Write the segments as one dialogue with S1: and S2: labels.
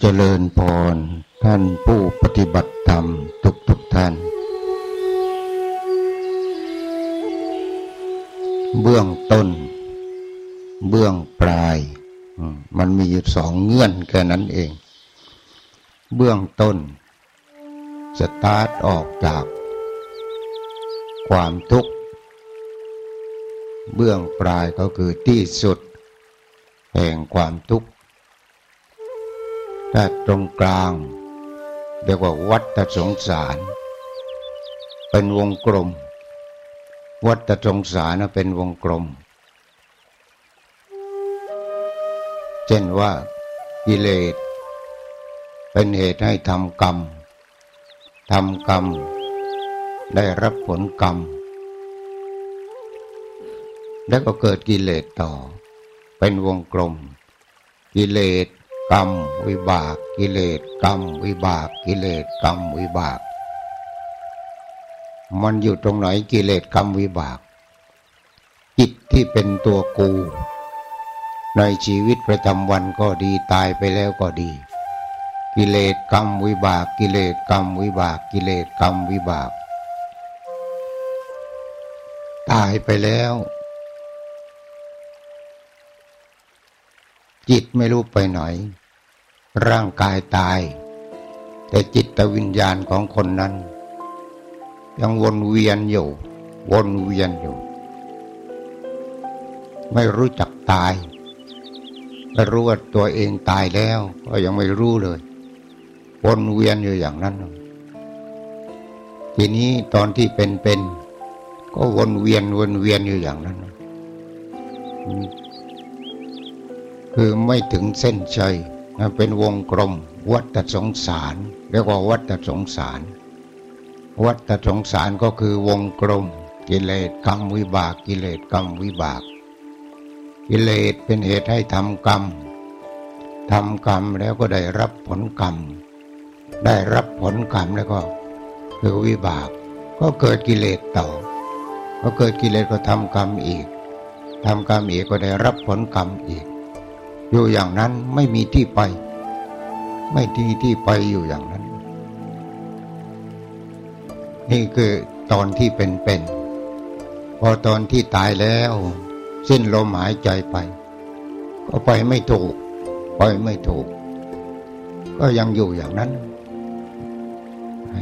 S1: เจริญพรท่านผู้ปฏิบัติธรรมทุกทุกท่าน เบื้องต้น เบื้องปลาย มันมีอยู่สองเงื่อนแค่นั้นเอง เบื้องต้น สตาร์ทออกจาก ความทุกข์ เบื้องปลายก็คือที่สุด แห่งความทุกข์ ถ้าตรงกลาง เรียกว่าวัฏสงสาร เป็นวงกลม วัฏสงสารเป็นวงกลม เช่นว่ากิเลสเป็นเหตุให้ทำกรรมทำกรรม ได้รับผลกรรม แล้วก็เกิดกิเลสต่อ เป็นวงกลม กิเลส กรรมวิบากกิเลสกรรมวิบากกิเลสกรรมวิบาก มันอยู่ตรงไหนกิเลสกรรมวิบาก จิตที่เป็นตัวกู ในชีวิตประจำวันก็ดีตายไปแล้วก็ดี กิเลสกรรมวิบากกิเลสกรรมวิบากกิเลสกรรมวิบาก ตายไปแล้ว จิตไม่รู้ไปไหน ร่างกายตาย แต่จิตวิญญาณของคนนั้น ยังวนเวียนอยู่ วนเวียนอยู่ ไม่รู้จักตายไม่รู้ว่าตัวเองตายแล้ว ก็ยังไม่รู้เลย วนเวียนอยู่อย่างนั้น ทีนี้ตอนที่เป็นๆก็วนเวียนวนเวียนอยู่อย่างนั้น คือไม่ถึงเส้นชัยเป็นวงกลมวัฏสงสารเรียกว่าวัฏสงสาร วัฏสงสารก็คือวงกลม กิเลสกรรมวิบากกิเลสกรรมวิบาก กิเลสเป็นเหตุให้ทำกรรมทำกรรมแล้วก็ได้รับผลกรรม ได้รับผลกรรมแล้วก็คือวิบาก ก็เกิดกิเลสต่อก็เกิดกิเลสก็ทำกรรมอีกทำกรรมอีกก็ได้รับผลกรรมอีก อยู่อย่างนั้นไม่มีที่ไป ไม่ที่ที่ไปอยู่อย่างนั้น นี่คือตอนที่เป็นๆพอตอนที่ตายแล้ว สิ้นลมหายใจไป ก็ไปไม่ถูก ไปไม่ถูก ก็ยังอยู่อย่างนั้น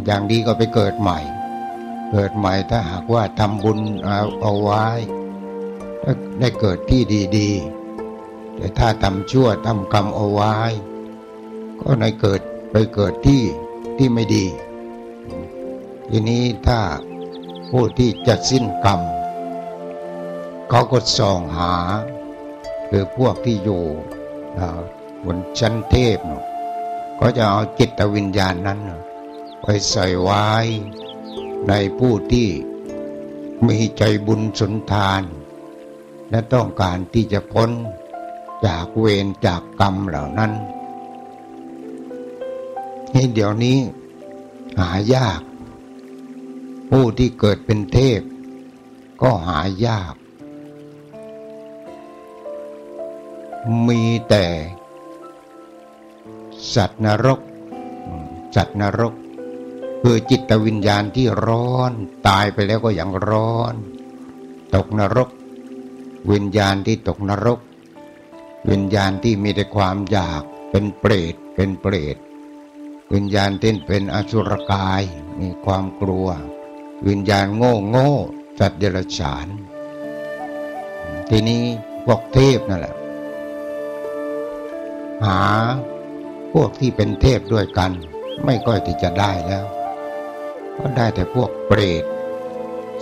S1: อย่างดีก็ไปเกิดใหม่ เกิดใหม่ถ้าหากว่าทำบุญเอาเอาไว้ได้เกิดที่ดี ๆ แต่ถ้าทำชั่วทำกรรมเอาไว้ ก็ในเกิดไปเกิดที่ที่ไม่ดี ทีนี้ถ้าผู้ที่จะสิ้นกรรม เขาก็ส่องหา คือพวกที่อยู่บนชั้นเทพเก็จะเอาจิตวิญญาณนั้น ไปใส่ไว้ในผู้ที่มีใจบุญสุนทาน และต้องการที่จะพ้น จากเวรจากกรรมเหล่านั้นนี่เดี๋ยวนี้ หายาก ผู้ที่เกิดเป็นเทพ ก็หายาก มีแต่ สัตว์นรก สัตว์นรก คือจิตวิญญาณที่ร้อน ตายไปแล้วก็ยังร้อน ตกนรก วิญญาณที่ตกนรก วิญญาณที่มีแต่ความอยากเป็นเปรตเป็นเปรตวิญญาณที่เป็นอสุรกายมีความกลัว วิญญาณโง่โง่สัตว์เดรัจฉาน ทีนี้พวกเทพนั่นแหละ หาพวกที่เป็นเทพด้วยกัน ไม่ค่อยที่จะได้แล้ว ก็ได้แต่พวกเปรต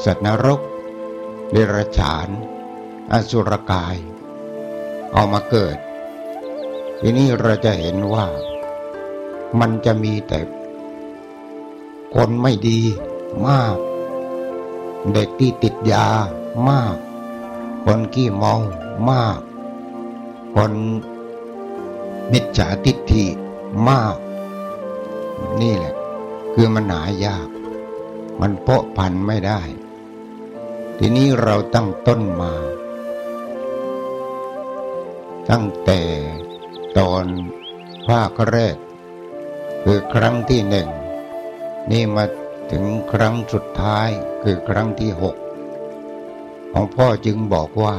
S1: สัตว์นรกเดรัจฉาน อสุรกาย เอามาเกิด ทีนี้เราจะเห็นว่ามันจะมีแต่คนไม่ดีมาก เด็กที่ติดยามาก คนขี้เมามาก คนมิจฉาทิฏฐิมาก นี่แหละ คือมันหายาก มันเพาะพันไม่ได้ ทีนี้เราตั้งต้นมา ตั้งแต่ตอนภาคแรก คือครั้งที่หนึ่งนี่มาถึงครั้งสุดท้ายคือครั้งที่หกของพ่อจึงบอกว่า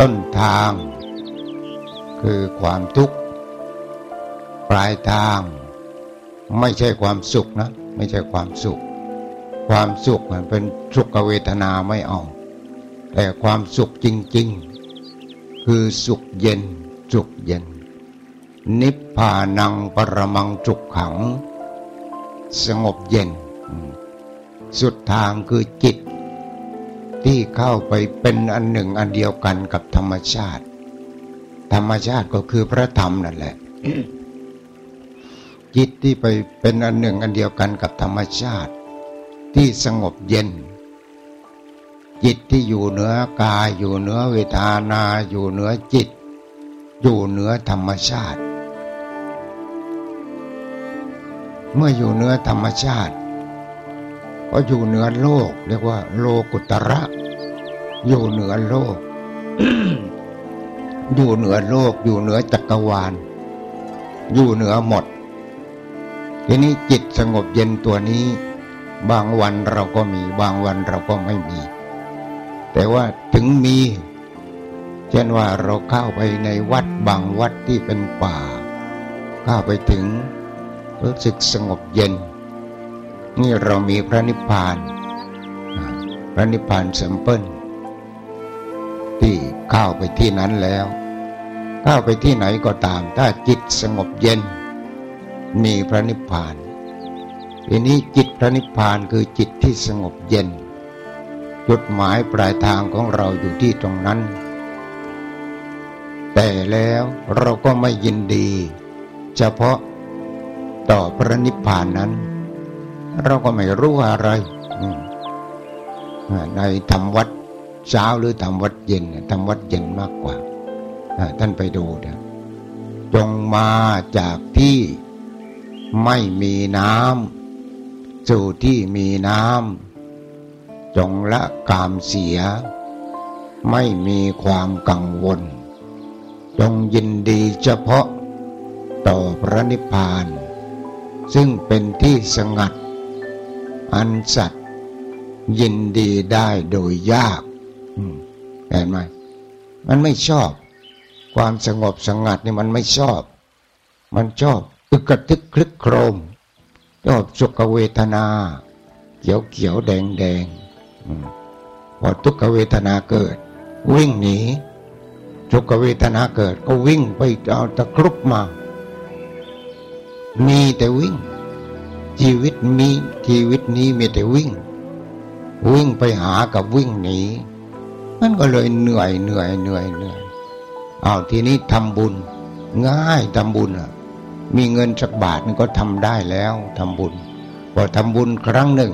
S1: ต้นทาง คือความทุกข์ ปลายทาง ไม่ใช่ความสุขนะ ไม่ใช่ความสุข ความสุขมันเป็นสุขเวทนาไม่เอาแต่ความสุขจริง ๆ คือสุขเย็น สุขเย็น นิพพานังปรมังจุกขัง สงบเย็น สุดทางคือจิต ที่เข้าไปเป็นอันหนึ่งอันเดียวกันกับธรรมชาติ ธรรมชาติก็คือพระธรรมนั่นแหละจิตที่ไปเป็นอันหนึ่งอันเดียวกันกับธรรมชาติ ที่สงบเย็น จิตที่อยู่เหนือกายอยู่เหนือเวทนา อยู่เหนือจิต อยู่เหนือธรรมชาติ เมื่ออยู่เหนือธรรมชาติ ก็อยู่เหนือโลก เรียกว่า โลกุตระ อยู่เหนือโลก อยู่เหนือโลก อยู่เหนือจักรวาล อยู่เหนือหมด ทีนี้จิตสงบเย็นตัวนี้ บางวันเราก็มี บางวันเราก็ไม่มี แต่ว่าถึงมี เช่นว่าเราเข้าไปในวัดบางวัดที่เป็นป่า เข้าไปถึงรู้สึกสงบเย็น นี่เรามีพระนิพพาน พระนิพพานเสมเปิลที่เข้าไปที่นั้นแล้วเข้าไปที่ไหนก็ตาม ถ้าจิตสงบเย็น มีพระนิพพานทีนี้จิตพระนิพพานคือจิตที่สงบเย็น จุดหมายปลายทางของเราอยู่ที่ตรงนั้น แต่แล้วเราก็ไม่ยินดี เฉพาะต่อพระนิพพานนั้น เราก็ไม่รู้อะไรในธรรมวัดเช้าหรือธรรมวัดเย็นธรรมวัดเย็นมากกว่า ท่านไปดูเถอะจงมาจากที่ไม่มีน้ำสู่ที่มีน้ำ จงละกามเสีย ไม่มีความกังวล จงยินดีเฉพาะต่อพระนิพพาน ซึ่งเป็นที่สงัด อันสัตว์ยินดีได้โดยยากเห็นไหมมันไม่ชอบ ความสงบสงัดนี่มันไม่ชอบ มันชอบอึกกระทึกคลึกโครมชอบสุขเวทนา เขียวเขียวแดงแดง พอทุกขเวทนาเกิด วิ่งหนีสุขเวทนาเกิด ก็วิ่งไปเอาตะครุบมา มีแต่วิ่ง ชีวิตมีชีวิตนี้มีแต่วิ่ง วิ่งไปหากับวิ่งหนีมันก็เลยเหนื่อยเหนื่อยเหนื่อยเหนื่อยเอาทีนี้ทำบุญ ง่ายทำบุญอะ มีเงินสักบาทนึงก็ทำได้แล้วทำบุญพอทำบุญครั้งหนึ่ง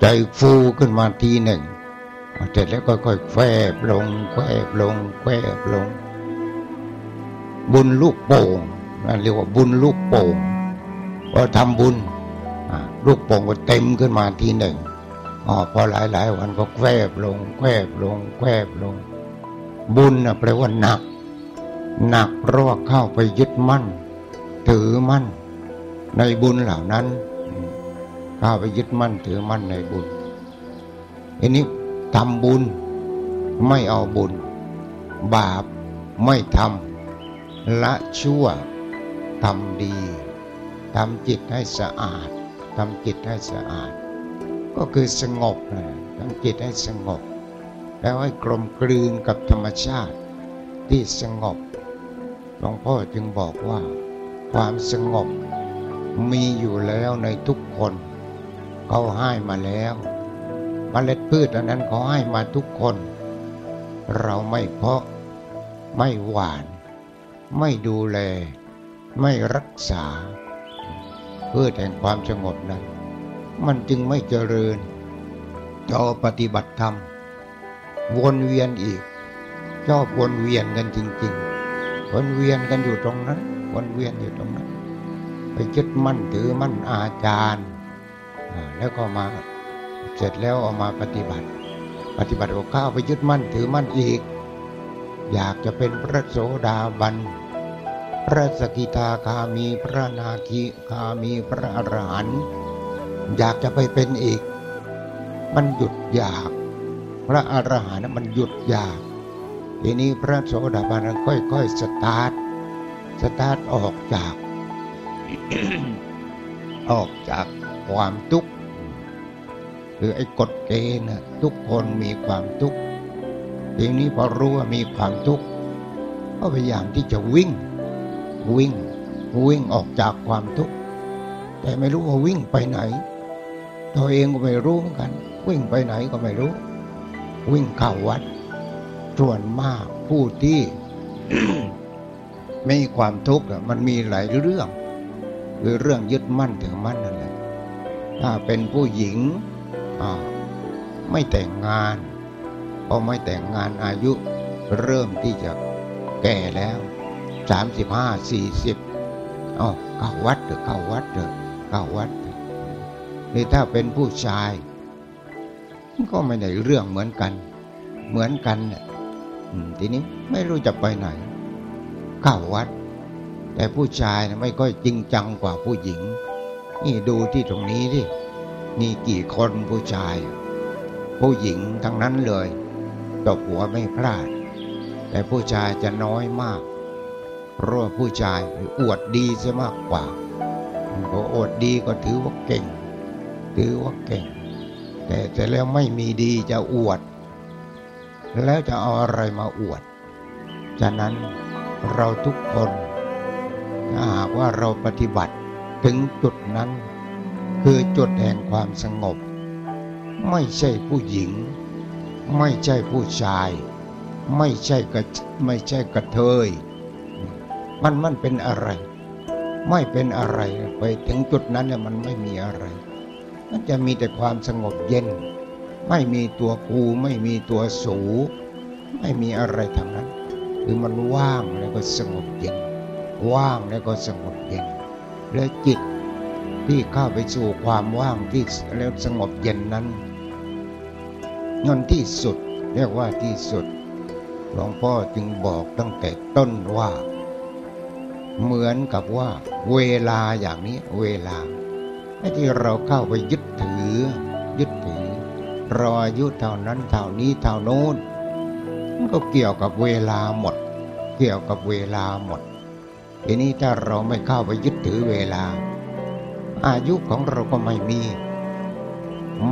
S1: ใจฟูขึ้นมาทีหนึ่งเสร็จแล้วก็ค่อยแฝบลงแฝบลงแฝบลง บุญลูกโป่งนั่นเรียกว่าบุญลูกโป่งพอทำบุญลูกโป่งก็เต็มขึ้นมาทีหนึ่งอพอหลายหลายวันก็แฝบลงแฝบลงแฝบลง บุญนะแปลว่าหนัก หนักเพราะว่าเข้าไปยึดมั่น ถือมั่น ในบุญเหล่านั้น ข้าไปยึดมั่นถือมั่นในบุญอันนี้ทำบุญไม่เอาบุญ บาปไม่ทำละชั่วทำดีทำจิตให้สะอาดทำจิตให้สะอาด ก็คือสงบนะทำจิตให้สงบ แล้วให้กลมกลืนกับธรรมชาติที่สงบหลวงพ่อจึงบอกว่า ความสงบมีอยู่แล้วในทุกคน เขาให้มาแล้วมเมล็ดพืชอันนั้นเขาให้มาทุกคน เราไม่เพาะ ไม่หวาน ไม่ดูแล ไม่รักษา พืชแห่งความสงบนั้น มันจึงไม่เจริญต่อปฏิบัติธรรม วนเวียนอีกชอบวนเวียนกันจริง ๆ วนเวียนกันอยู่ตรงนั้น วนเวียนอยู่ตรงนั้น ไปยึดมั่นถือมั่นอาจารย์ แล้วก็มาเสร็จแล้วเอามาปฏิบัติ ปฏิบัติก็เข้าไปยึดมั่นถือมั่นอีก อยากจะเป็นพระโสดาบัน พระสกิทาคามีพระนาคีคามีพระอรหันต์อยากจะไปเป็นอีก มันหยุดอยาก พระอรหันต์มันหยุดอยากทีนี้พระโสดาบันค่อยๆสตาร์ทสตาร์ทออกจาก ออกจาก ความทุกข์คือไอ้กฎเกณฑ์ทุกคนมีความทุกข์ทีนี้พอรู้ว่ามีความทุกข์ก็พยายามที่จะวิ่ง วิ่ง วิ่งออกจากความทุกข์แต่ไม่รู้ว่าวิ่งไปไหน ตัวเองก็ไม่รู้เหมือนกัน วิ่งไปไหนก็ไม่รู้ วิ่งเข้าวัดส่วนมากผู้ที่ไมีความทุกข์มันมีหลายเรื่องคือเรื่องยึดมั่นถึงมั่นนั่นแหละ ถ้าเป็นผู้หญิงไม่แต่งงานพอไม่แต่งงานอายุเริ่มที่จะแก่แล้วสามสิบห้าสี่สิบอ๋อเข้าวัดเถอะเข้าวัดเถอะเข้าวัดนี่ถ้าเป็นผู้ชายก็ไม่ได้เรื่องเหมือนกัน เหมือนกันเนี่ยทีนี้ไม่รู้จะไปไหนเข้าวัด แต่ผู้ชายไม่ค่อยจริงจังกว่าผู้หญิง นี่ดูที่ตรงนี้ที่มีกี่คนผู้ชาย ผู้หญิงทั้งนั้นเลยตบหัวไม่พลาด แต่ผู้ชายจะน้อยมากเพราะผู้ชายอวดดีซะมากกว่าพออวดดีก็ถือว่าเก่ง ถือว่าเก่ง แต่แต่แล้วไม่มีดีจะอวด แล้วจะเอาอะไรมาอวดฉะนั้นเราทุกคนถ้าหากว่าเราปฏิบัติ ถึงจุดนั้น คือจุดแห่งความสงบ ไม่ใช่ผู้หญิง ไม่ใช่ผู้ชาย ไม่ใช่กระไม่ใช่กระเทย มันมันเป็นอะไร ไม่เป็นอะไรไปถึงจุดนั้นเนี่ยมันไม่มีอะไร มันจะมีแต่ความสงบเย็น ไม่มีตัวกูไม่มีตัวสู ไม่มีอะไรทั้งนั้น คือมันว่างแล้วก็สงบเย็น ว่างแล้วก็สงบเย็น และจิตที่เข้าไปสู่ความว่างที่แล้วสงบเย็นนั้นนั่นที่สุดเรียกว่าที่สุดหลวงพ่อจึงบอกตั้งแต่ต้นว่า เหมือนกับว่า เวลาอย่างนี้เวลาไอ้ที่เราเข้าไปยึดถือ ยึดถือ รออายุเท่านั้นเท่านี้เท่าโน้นมันก็เกี่ยวกับเวลาหมด เกี่ยวกับเวลาหมด ทีนี้ถ้าเราไม่เข้าไปยึดถือเวลา อายุของเราก็ไม่มี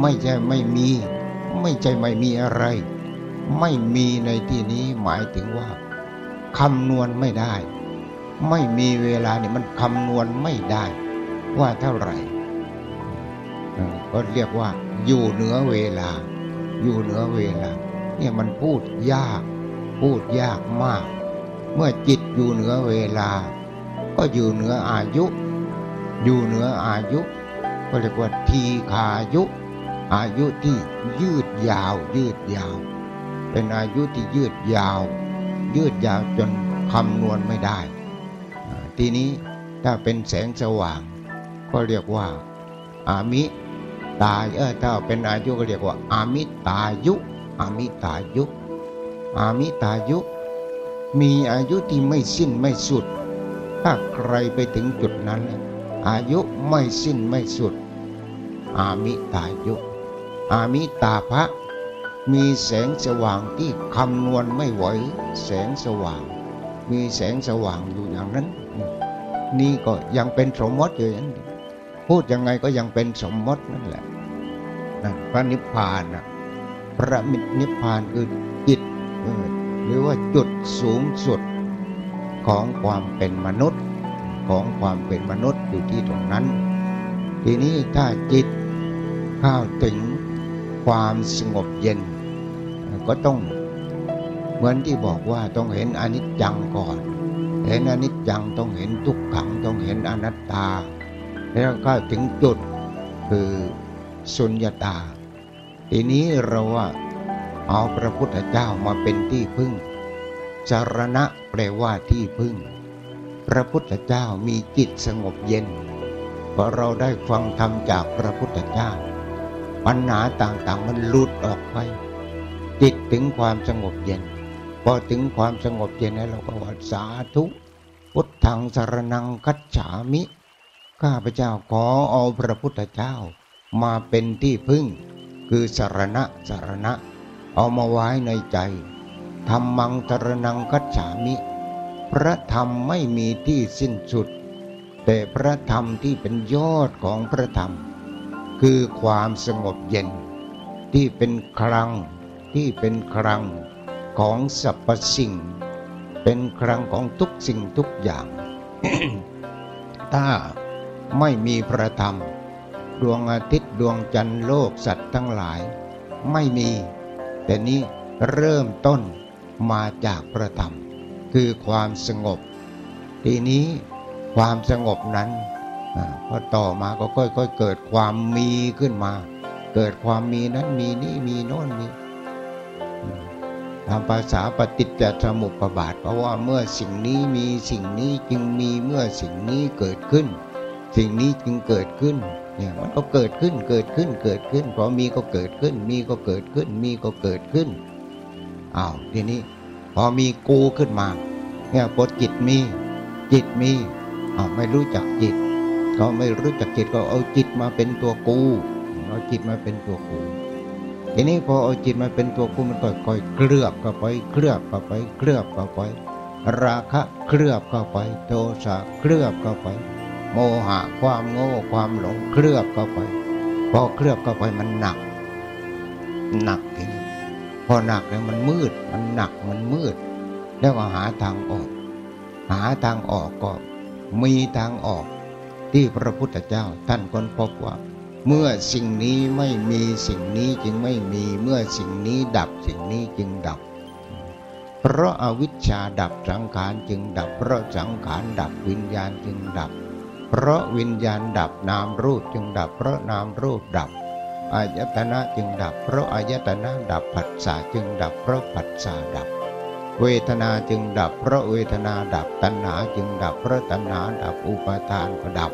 S1: ไม่ใช่ไม่มี ไม่ใช่ไม่มีอะไร ไม่มีในที่นี้หมายถึงว่าคำนวณไม่ได้ ไม่มีเวลาเนี่ยมันคำนวณไม่ได้ว่าเท่าไหร่ก็เรียกว่า อยู่เหนือเวลา อยู่เหนือเวลา เนี่ยมันพูดยาก พูดยากมาก เมื่อจิตอยู่เหนือเวลา ก็อยู่เหนืออายุ อยู่เหนืออายุก็เรียกว่าทีขายุ อายุที่ยืดยาว ยืดยาว เป็นอายุที่ยืดยาว ยืดยาวจนคำนวณไม่ได้ ทีนี้ถ้าเป็นแสงสว่าง ก็เรียกว่า อามิตายเออถ้าเป็นอายุก็เรียกว่า อามิตายุ อามิตายุ อามิตายุ มีอายุที่ไม่สิ้นไม่สุด ถ้าใครไปถึงจุดนั้น อายุไม่สิ้นไม่สุด อามิตายุ อามิตาภะมีแสงสว่างที่คำนวณไม่ไหว แสงสว่าง มีแสงสว่างอยู่อย่างนั้น นี่ก็ยังเป็นสมมติอยู่อย่างนี้พูดยังไงก็ยังเป็นสมมตินั่นแหละนะพระนิพพานนะพระมินิพพานคือจิตหรือว่าจุดสูงสุด ของความเป็นมนุษย์ของความเป็นมนุษย์อยู่ที่ตรงนั้น ทีนี้ถ้าจิตเข้าถึงความสงบเย็น ก็ต้องเหมือนที่บอกว่าต้องเห็นอนิจจังก่อน เห็นอนิจจังต้องเห็นทุกขังต้องเห็นอนัตตา แล้วก็ถึงจุดคือสุญญตา ทีนี้เราว่าเอาพระพุทธเจ้ามาเป็นที่พึ่ง สารณะแปลว่าที่พึ่ง พระพุทธเจ้ามีจิตสงบเย็นพราะเราได้ฟังธรรมจากพระพุทธเจ้า ปัญหาต่างๆมันหลุดออกไป จิตถึงความสงบเย็น พอถึงความสงบเย็นแล้วเราก็ว่าสาธุพุทธังสารนังคัจฉามิ ข้าพเจ้าขอเอาพระพุทธเจ้า มาเป็นที่พึ่ง คือสารณะสารณะ เอามาไว้ในใจ ธรรมังสารนังคัจฉามิ พระธรรมไม่มีที่สิ้นสุด แต่พระธรรมที่เป็นยอดของพระธรรม คือความสงบเย็น ที่เป็นครังที่เป็นครังของสรรพสิ่ง เป็นครังของทุกสิ่งทุกอย่าง ถ้าไม่มีพระธรรม ดวงอาทิตย์ดวงจันทร์โลกสัตว์ทั้งหลาย ไม่มี แต่นี้เริ่มต้น มาจากพระธรรม คือความสงบ ทีนี้ความสงบนั้นพอต่อมาก็ค่อยๆเกิดความมีขึ้นมา เกิดความมีนั้นมีนี่มีโน่นมีทางภาษาปฏิจจสมุปบาทเพราะว่าเมื่อสิ่งนี้มีสิ่งนี้จึงมีเมื่อสิ่งนี้เกิดขึ้น สิ่งนี้จึงเกิดขึ้นเนี่ยมันก็เกิดขึ้นเกิดขึ้นเกิดขึ้นพอมีก็เกิดขึ้น มีก็เกิดขึ้นมีก็เกิดขึ้น อ้าวทีนี้ พอมีกูขึ้นมา เนี่ยพอจิตมี จิตมีอ้าวไม่รู้จักจิต ก็ไม่รู้จักจิตก็เอาจิตมาเป็นตัวกูเอาจิตมาเป็นตัวกูทีนี้พอเอาจิตมาเป็นตัวกูมันก็ค่อยเคลือบเข้าไปเคลือบเข้าไปเคลือบเข้าไป ราคะเคลือบเข้าไป โทสะเคลือบเข้าไป โมหะความโง่ความหลงเคลือบเข้าไป พอเคลือบเข้าไปมันหนัก หนักที พอหนักแล้วมันมืด มันหนักมันมืด แล้วก็หาทางออก หาทางออกก็มีทางออก ที่พระพุทธเจ้าท่านค้นพบว่า เมื่อสิ่งนี้ไม่มีสิ่งนี้จึงไม่มีเมื่อสิ่งนี้ดับสิ่งนี้จึงดับ เพราะอาวิชชาดับสังขารจึงดับ เพราะสังขารดับวิญญาณจึงดับ เพราะวิญญาณดับนามรูปจึงดับ เพราะนามรูปดับ อายตนะจึงดับ เพราะอายตนะดับผัสสะจึงดับ เพราะผัสสะดับ เวทนาจึงดับ เพราะเวทนาดับตัณหาจึงดับ เพราะตัณหาดับอุปาทานก็ดับ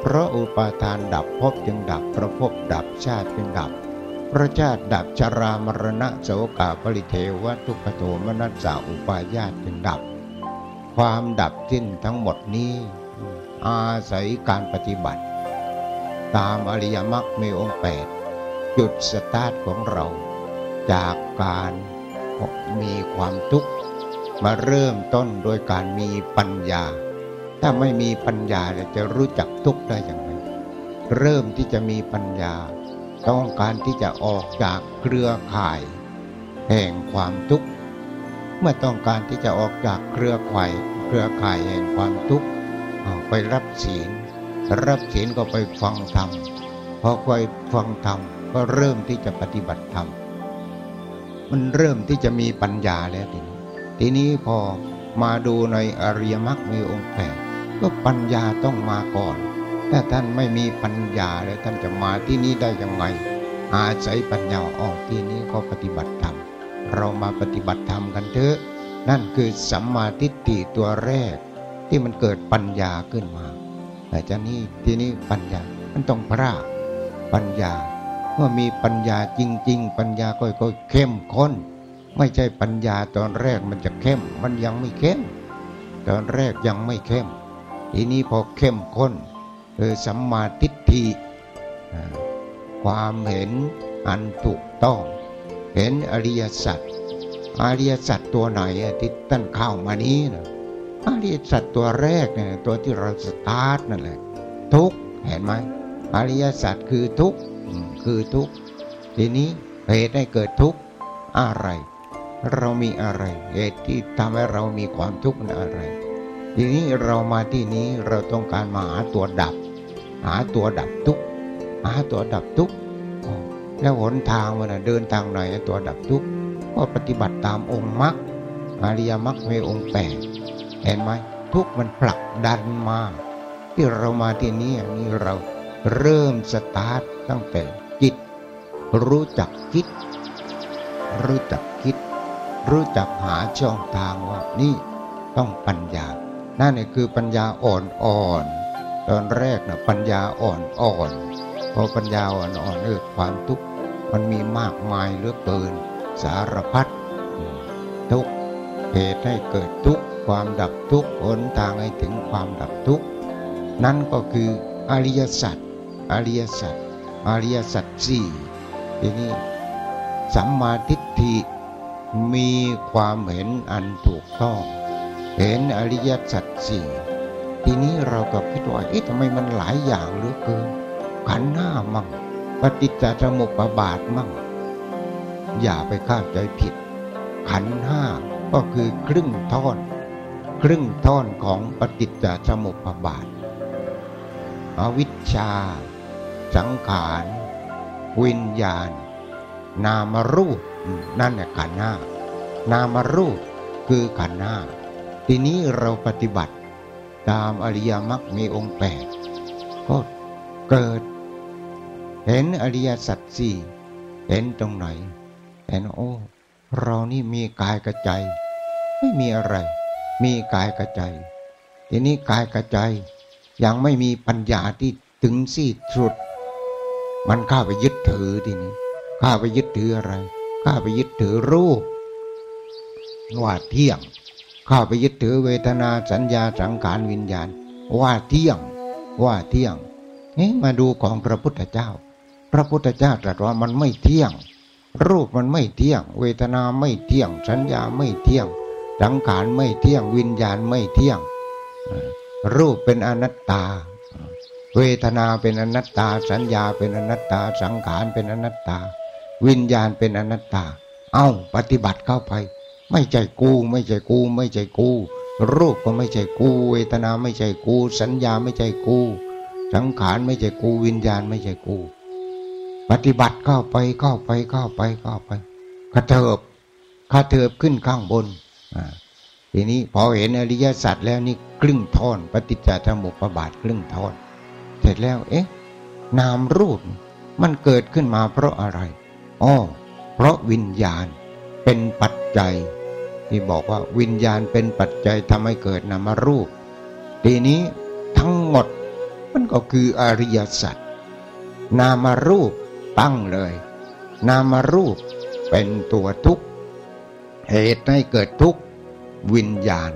S1: เพราะอุปาทานดับภพจึงดับ เพราะภพดับชาติจึงดับ พระชาติดับชรามรณะโสกาปริเทวทุกขโทมนัสสาอุปาญาตจึงดับ ความดับสิ้นทั้งหมดนี้ อาศัยการปฏิบัติ ตามอริยมรรคมีองค์แปด จุดสตาร์ทของเรา จากการมีความทุกข์มาเริ่มต้นโดยการมีปัญญา ถ้าไม่มีปัญญาจะรู้จักทุกข์ได้อย่างไร เริ่มที่จะมีปัญญา ต้องการที่จะออกจากเครือข่าย แห่งความทุกข์ เมื่อต้องการที่จะออกจากเครือข่ายเครือข่ายแห่งความทุกข์ไปรับศีลรับศีลก็ไปฟังธรรมพอไปฟังธรรม ก็เริ่มที่จะปฏิบัติธรรม มันเริ่มที่จะมีปัญญาแล้วทีนี้ทีนี้พอมาดูในอริยมรรคมีองค์แปดก็ปัญญาต้องมาก่อน ถ้าท่านไม่มีปัญญาแล้วท่านจะมาที่นี้ได้ยังไง อาศัยปัญญาออกที่นี้ก็ปฏิบัติธรรม เรามาปฏิบัติธรรมกันเถอะ นั่นคือสัมมาทิฏฐิตัวแรก ที่มันเกิดปัญญาขึ้นมาแต่จะนี่ที่นี้ปัญญา มันต้องพระปัญญา มื่อมีปัญญาจริง ๆ ปัญญาก็ก็เข้มข้น ไม่ใช่ปัญญาตอนแรกมันจะเข้ม มันยังไม่เข้ม ตอนแรกยังไม่เข้ม ทีนี้พอเข้มข้นคือสัมมาทิฏฐิความเห็นอันถูกต้อง เห็นอริยสัจอริยสัจตัวไหนที่ท่านเข้ามานี้นะอริยสัจตัวแรกเนี่ยตัวที่เราสตาร์ทนั่นแหละทุกเห็นไหมอริยสัจคือทุก คือทุกทีนี้เหตุให้เกิดทุกอะไร เรามีอะไร เหตุที่ทำให้เรามีความทุกข์อะไร ทีนี้เรามาที่นี้เราต้องการมาหาตัวดับ หาตัวดับทุกหาตัวดับทุกแล้วหนทางมันเดินทางไหนตัวดับทุกก็ปฏิบัติตามองค์มรรคอริยมรรคมีองค์แปดเห็นไหมทุกมันผลักดันมา ที่เรามาที่นี้นี่เราเริ่มสตาร์ท ตั้งแต่จิต รู้จักคิด รู้จักคิด รู้จักหาช่องทางว่านี่ต้องปัญญา นั่นคือปัญญาอ่อนอ่อนตอนแรกนะปัญญาอ่อนอ่อนพอปัญญาอ่อนอ่อนเออความทุกข์มันมีมากมายเหลือเกิน สารพัดทุกเหตุให้เกิดทุกข์ความดับทุกข์หนทางให้ถึงความดับทุกข์นั่นก็คืออริยสัจอริยสัจ อริยสัจสี่ทีนี้สัมมาทิฏฐิมีความเห็นอันถูกต้อง เห็นอริยสัจสี่ทีนี้เราก็คิดว่าเอ๊ะทำไมมันหลายอย่างเหลือเกิน ขันห้ามั่งปฏิจจสมุปบาทมั่ง อย่าไปเข้าใจผิด ขันห้าก็คือครึ่งท่อน ครึ่งท่อนของปฏิจจสมุปบาท อวิชชา สังขาร วิญญาณ นามรูปนั่นแหละขันห้านามรูปคือขันห้าทีนี้เราปฏิบัติตามอริยมรรคมีองค์แปดก็เกิด เห็นอริยสัจสี่เห็นตรงไหน เห็นโอ้ เรานี่มีกายกระใจไม่มีอะไร มีกายกระใจทีนี้กายกระใจยังไม่มีปัญญาที่ถึงสี่สุด มันข้าไปยึดถือทีนี้ข้าไปยึดถืออะไรข้าไปยึดถือรูปว่าเที่ยงข้าไปยึดถือเวทนาสัญญาสังขารวิญญาณ ว่าเที่ยง ว่าเที่ยงนี่มาดูของพระพุทธเจ้า พระพุทธเจ้าตรัสว่ามันไม่เที่ยง รูปมันไม่เที่ยง เวทนาไม่เที่ยง สัญญาไม่เที่ยงสังขารไม่เที่ยงวิญญาณไม่เที่ยง รูปเป็นอนัตตา เวทนาเป็นอนัตตา สัญญาเป็นอนัตตา สังขารเป็นอนัตตา วิญญาณเป็นอนัตตา เอาปฏิบัติเข้าไป ไม่ใช่กู ไม่ใช่กู ไม่ใช่กู รูปก็ไม่ใช่กู เวทนาไม่ใช่กู สัญญาไม่ใช่กู สังขารไม่ใช่กู วิญญาณไม่ใช่กู ปฏิบัติเข้าไปเข้าไปเข้าไปเข้าไปกระเถิบกระเถิบขึ้นข้างบนอ่าทีนี้พอเห็นอริยสัจแล้วนี่ครึ่งท่อน ปฏิจจสมุปบาทครึ่งท่อน ร็จแล้ว เอ๊ะ นามรูปมันเกิดขึ้นมาเพราะอะไรอ๋อเพราะวิญญาณเป็นปัจจัย ที่บอกว่าวิญญาณเป็นปัจจัยทำให้เกิดนามรูป ทีนี้ทั้งหมดมันก็คืออริยสัจนามรูปตั้งเลย นามรูปเป็นตัวทุกข์เหตุให้เกิดทุกข์วิญญาณ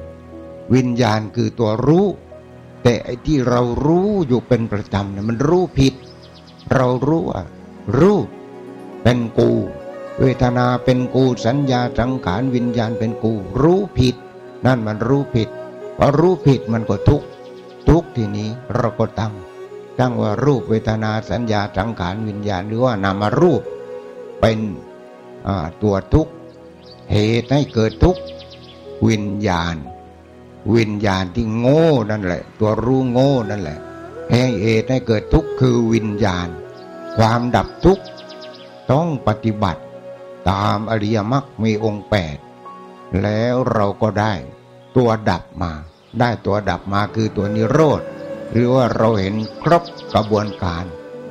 S1: วิญญาณคือตัวรู้ แต่ไอ้ที่เรารู้อยู่เป็นประจำเนี่ยมันรู้ผิด เรารู้ว่ารูปเป็นกู เวทนาเป็นกูสัญญาสังขารวิญญาณเป็นกู รู้ผิด นั่นมันรู้ผิดพอรู้ผิดมันก็ทุกทุกทีนี้เราก็ตั้งตั้งว่ารูปเวทนาสัญญาสังขารวิญญาณหรือว่านามารูป เป็นตัวทุกเหตุให้เกิดทุกวิญญาณ วิญญาณที่โง่นั่นแหละ ตัวรู้โง่นั่นแหละให้เหตุให้เกิดทุกข์คือวิญญาณ ความดับทุกข์ต้องปฏิบัติ ตามอริยมรรคมีองค์แปดแล้วเราก็ได้ตัวดับมา ได้ตัวดับมาคือตัวนิโรธ หรือว่าเราเห็นครบกระบวนการ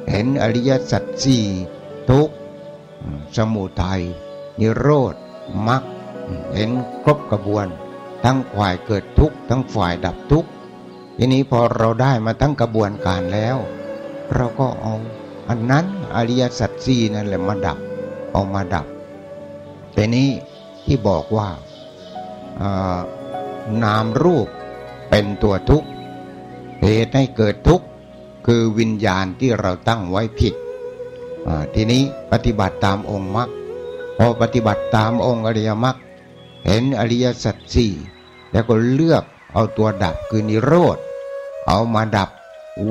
S1: เห็นอริยสัจสี่ทุกสมุทัยนิโรธมรรคเห็นครบกระบวนการ ทั้งฝ่ายเกิดทุกข์ทั้งฝ่ายดับทุกข์ทีนี้พอเราได้มาทั้งกระบวนการแล้ว เราก็เอาอันนั้นอริยสัจสี่นั่นแหละมาดับเอามาดับแต่นี้ที่บอกว่านามรูปเป็นตัวทุกข์เหตุให้เกิดทุกข์คือวิญญาณที่เราตั้งไว้ผิดทีนี้ปฏิบัติตามองค์มรรคพอปฏิบัติตามองค์อริยมรรคเห็นอริยสัจสี่ แล้วก็เลือกเอาตัวดับคือนิโรธ เอามาดับ